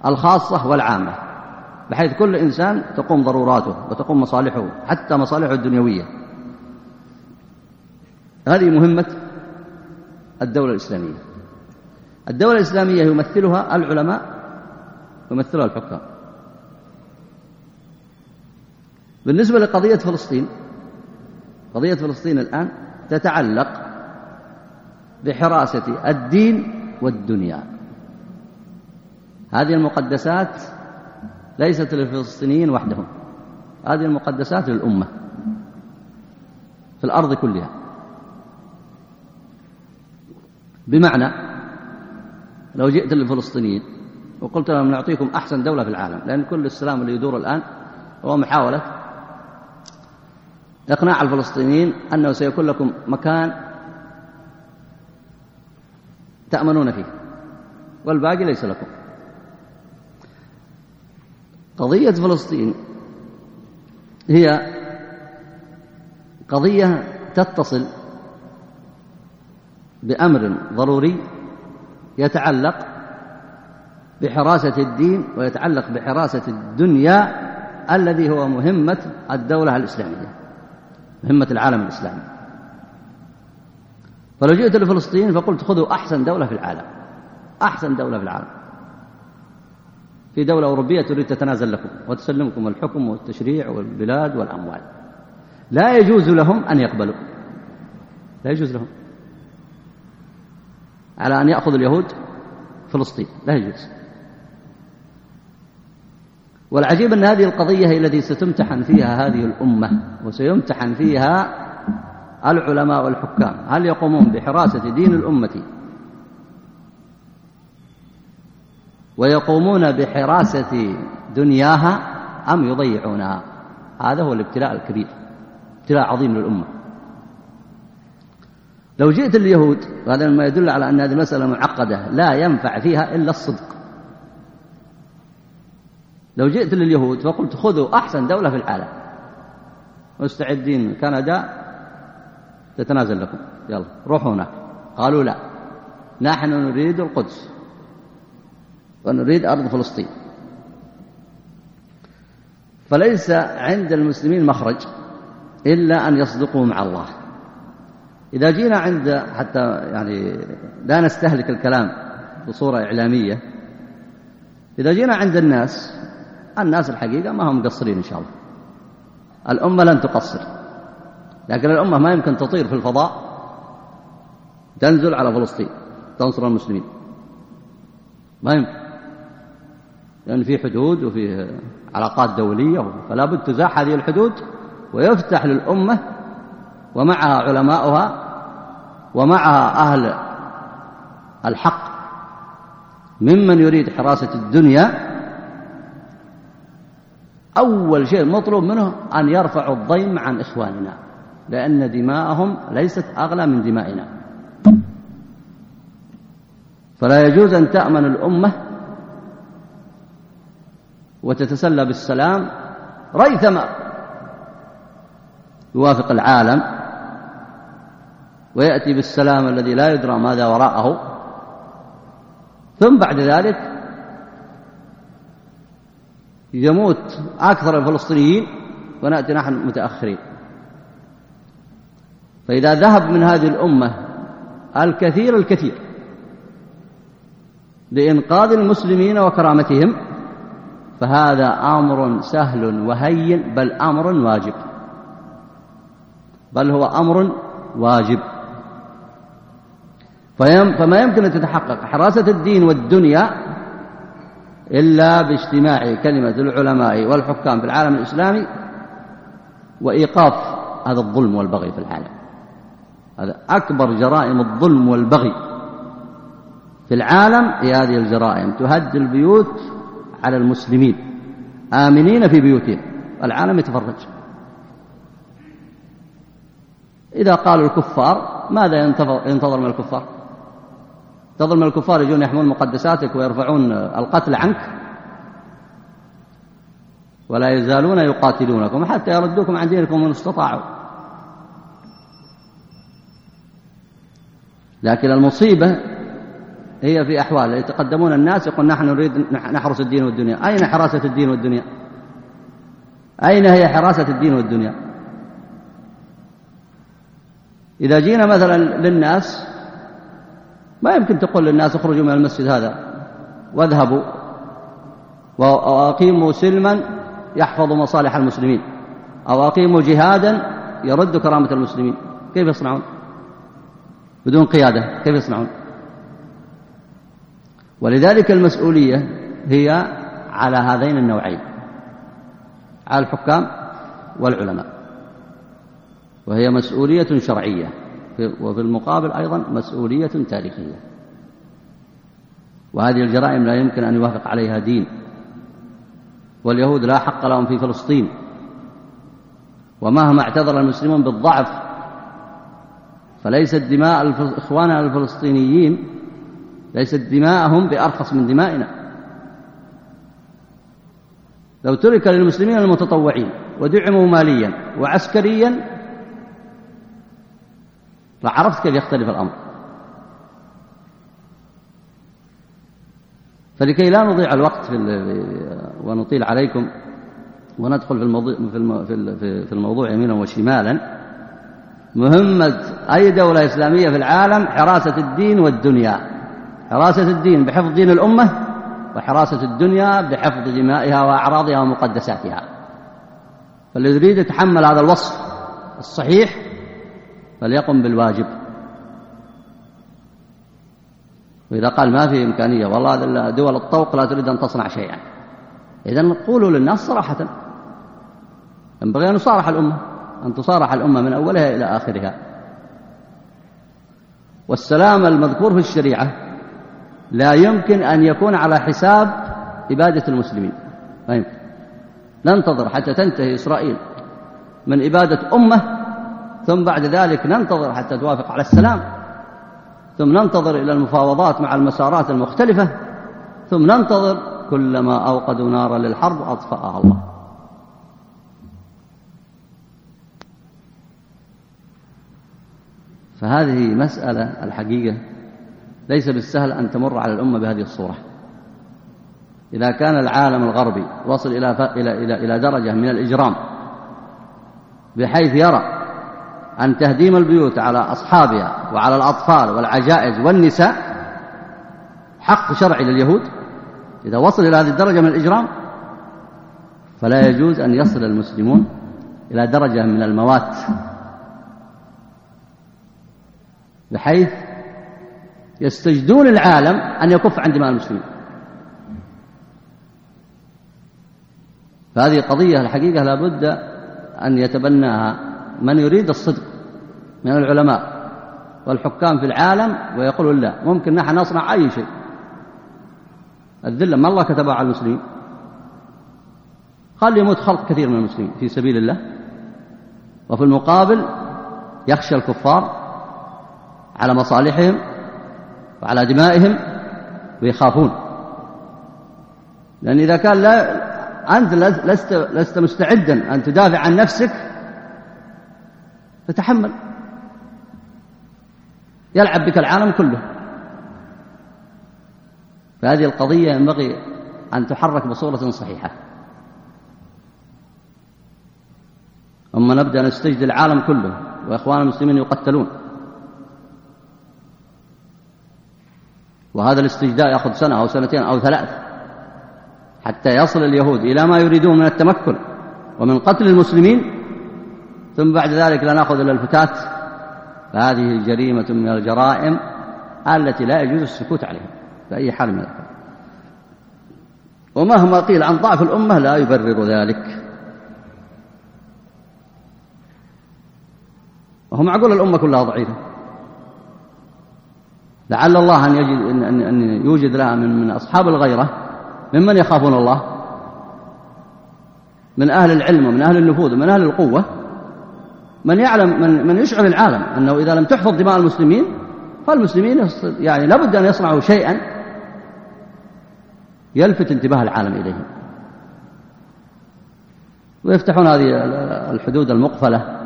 الخاصة والعامة بحيث كل إنسان تقوم ضروراته وتقوم مصالحه حتى مصالحه الدنيوية. هذه مهمة الدولة الإسلامية. الدولة الإسلامية يمثلها العلماء يمثلها الحكام. بالنسبة لقضية فلسطين قضية فلسطين الآن تتعلق بحراسة الدين والدنيا. هذه المقدسات ليست للفلسطينيين وحدهم هذه المقدسات للأمة في الأرض كلها. بمعنى لو جئت للفلسطينيين وقلت لهم نعطيكم أحسن دولة في العالم لأن كل السلام اللي يدور الآن هو محاولة إقناع الفلسطينيين أنه سيكون لكم مكان تأمنون فيه والباقي ليس لكم. قضية فلسطين هي قضية تتصل بأمر ضروري يتعلق بحراسة الدين ويتعلق بحراسة الدنيا الذي هو مهمة الدولة الإسلامية مهمة العالم الإسلامي. فلو جئت لفلسطين فقلت خذوا أحسن دولة في العالم أحسن دولة في العالم. في دولة أوروبية تريد تتنازل لكم وتسلمكم الحكم والتشريع والبلاد والأموال. لا يجوز لهم أن يقبلوا. لا يجوز لهم. على أن يأخذ اليهود فلسطين لا يجوز. والعجيب أن هذه القضية هي التي ستمتحن فيها هذه الأمة وسيمتحن فيها العلماء والحكام. هل يقومون بحراسة دين الأمة؟ ويقومون بحراسة دنياها أم يضيعونها؟ هذا هو الابتلاء الكبير ابتلاء عظيم للأمة. لو جئت اليهود وهذا ما يدل على أن هذه المسألة معقدة لا ينفع فيها إلا الصدق. لو جئت لليهود فقلت خذوا أحسن دولة في العالم. مستعدين. كندا تتنازل لكم. يلا روحوا هناك. قالوا لا. نحن نريد القدس. ونريد أرض فلسطين. فليس عند المسلمين مخرج إلا أن يصدقوا مع الله. إذا جينا عند حتى يعني لا نستهلك الكلام بصورة إعلامية. إذا جينا عند الناس الناس الحقيقة ما هم مقصرين إن شاء الله. الأمة لن تقصر. لكن الأمة ما يمكن تطير في الفضاء. تنزل على فلسطين. تنصر المسلمين. ما يمكن. لأن في حدود وفي علاقات دولية فلا بد تزاح هذه الحدود ويفتح للأمة ومعها علماؤها ومعها أهل الحق. ممن يريد حراسة الدنيا أول شيء مطلوب منه أن يرفعوا الضيم عن إخواننا لأن دماءهم ليست أغلى من دمائنا. فلا يجوز أن تأمن الأمة وتتسلى بالسلام ريثما. يوافق العالم ويأتي بالسلام الذي لا يدرى ماذا وراءه. ثم بعد ذلك يموت أكثر الفلسطينيين ونأتي نحن متأخرين. فإذا ذهب من هذه الأمة الكثير الكثير لإنقاذ المسلمين وكرامتهم فهذا أمر سهل وهين بل أمر واجب. بل هو أمر واجب. فما يمكن أن تتحقق. حراسة الدين والدنيا إلا باجتماع كلمة العلماء والحكام في العالم الإسلامي وإيقاف هذا الظلم والبغي في العالم. هذا أكبر جرائم الظلم والبغي في العالم هي هذه الجرائم تهد البيوت على المسلمين آمنين في بيوتهم العالم يتفرج. إذا قالوا الكفار ماذا ينتظر من الكفار؟ تظن من الكفار يجون يحمون مقدساتك ويرفعون القتل عنك ولا يزالون يقاتلونكم حتى يردوكم عن دينكم إن استطاعوا. لكن المصيبة هي في أحوال يتقدمون الناس يقول نحن نريد نحرس الدين والدنيا. أين حراسة الدين والدنيا؟ أين هي حراسة الدين والدنيا؟ إذا جينا مثلا للناس ما يمكن تقول للناس اخرجوا من المسجد هذا واذهبوا وأقيموا سلما يحفظ مصالح المسلمين أو أقيموا جهادا يرد كرامة المسلمين كيف يصنعون؟ بدون قيادة كيف يصنعون؟ ولذلك المسؤولية هي على هذين النوعين على الحكام والعلماء وهي مسؤولية شرعية. وفي المقابل أيضا مسؤولية تاريخية. وهذه الجرائم لا يمكن أن يوافق عليها دين. واليهود لا حق لهم في فلسطين. ومهما اعتذر المسلمون بالضعف فليست دماء إخواننا الفلسطينيين ليست دماءهم بأرخص من دمائنا. لو ترك للمسلمين المتطوعين ودعموا ماليا وعسكريا لعرفت كيف يختلف الأمر؟ فلكي لا نضيع الوقت في ونطيل عليكم وندخل في الموضوع, في الموضوع يمينا وشمالا مهمة أي دولة إسلامية في العالم حراسة الدين والدنيا. حراسة الدين بحفظ دين الأمة وحراسة الدنيا بحفظ دمائها وأعراضها ومقدساتها. فالذي يريد يتحمل هذا الوصف الصحيح فليقم بالواجب. وإذا قال ما في إمكانية والله دول الطوق لا تريد أن تصنع شيئا. إذا قولوا للناس صراحة. ينبغي أن نصارح الأمة أن تصارح الأمة من أولها إلى آخرها. والسلام المذكور في الشريعة لا يمكن أن يكون على حساب إبادة المسلمين. لا يمكن ننتظر حتى تنتهي إسرائيل من إبادة أمة ثم بعد ذلك ننتظر حتى توافق على السلام. ثم ننتظر إلى المفاوضات مع المسارات المختلفة. ثم ننتظر كلما أوقدوا نارا للحرب أطفأها الله. فهذه مسألة الحقيقة ليس بالسهل أن تمر على الأمة بهذه الصورة. إذا كان العالم الغربي وصل إلى, إلى, إلى, درجة من الإجرام بحيث يرى أن تهديم البيوت على أصحابها وعلى الأطفال والعجائز والنساء حق شرعي لليهود. إذا وصل إلى هذه الدرجة من الإجرام فلا يجوز أن يصل المسلمون إلى درجة من الموات. بحيث يستجدون العالم أن يكف عن دماء المسلمين. فهذه قضية الحقيقة لابد أن يتبناها من يريد الصدق من العلماء والحكام في العالم ويقولون لا ممكن نحن نصنع أي شيء. الذلة ما الله كتبها على المسلمين. خلي يموت خلق كثير من المسلمين في سبيل الله. وفي المقابل يخشى الكفار على مصالحهم وعلى دمائهم ويخافون. لأن إذا كان لا أنت لست, لست مستعدا أن تدافع عن نفسك فتحمل يلعب بك العالم كله. فهذه القضية ينبغي أن تحرك بصورة صحيحة. أما نبدأ نستجد العالم كله وإخوان المسلمين يقتلون. وهذا الاستجداء يأخذ سنة أو سنتين أو ثلاث حتى يصل اليهود إلى ما يريدون من التمكن. ومن قتل المسلمين ثم بعد ذلك لا نأخذ إلا الفتات فهذه جريمة من الجرائم التي لا يجوز السكوت عليها بأي حال من الأحوال. ومهما قيل عن ضعف الأمة لا يبرر ذلك. وهو معقول الأمة كلها ضعيفة. لعل الله أن, يجد أن, أن يوجد لها من, من أصحاب الغيرة ممن يخافون الله. من أهل العلم ومن أهل النفوذ ومن أهل القوة. من يعلم من, من يشعر العالم أنه إذا لم تحفظ دماء المسلمين فالمسلمين يعني لابد أن يصنعوا شيئا يلفت انتباه العالم إليهم ويفتحون هذه الحدود المقفلة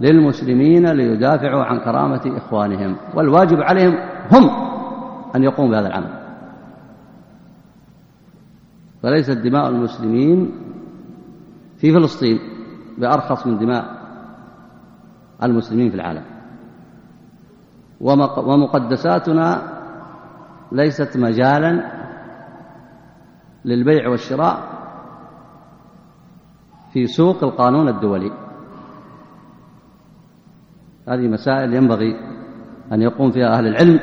للمسلمين ليدافعوا عن كرامة إخوانهم والواجب عليهم هم أن يقوموا بهذا العمل. فليست دماء المسلمين في فلسطين بأرخص من دماء المسلمين في العالم. ومقدساتنا ليست مجالا للبيع والشراء في سوق القانون الدولي. هذه مسائل ينبغي أن يقوم فيها أهل العلم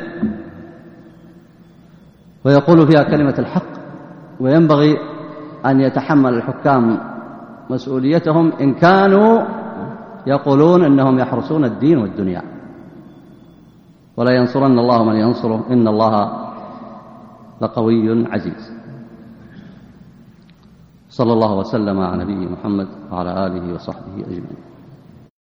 ويقول فيها كلمة الحق وينبغي أن يتحمل الحكام مسؤوليتهم إن كانوا يقولون إنهم يحرسون الدين والدنيا. ولا ينصرن الله من ينصره. إن الله لقوي عزيز. صلى الله وسلم على نبينا محمد وعلى آله وصحبه أجمعين.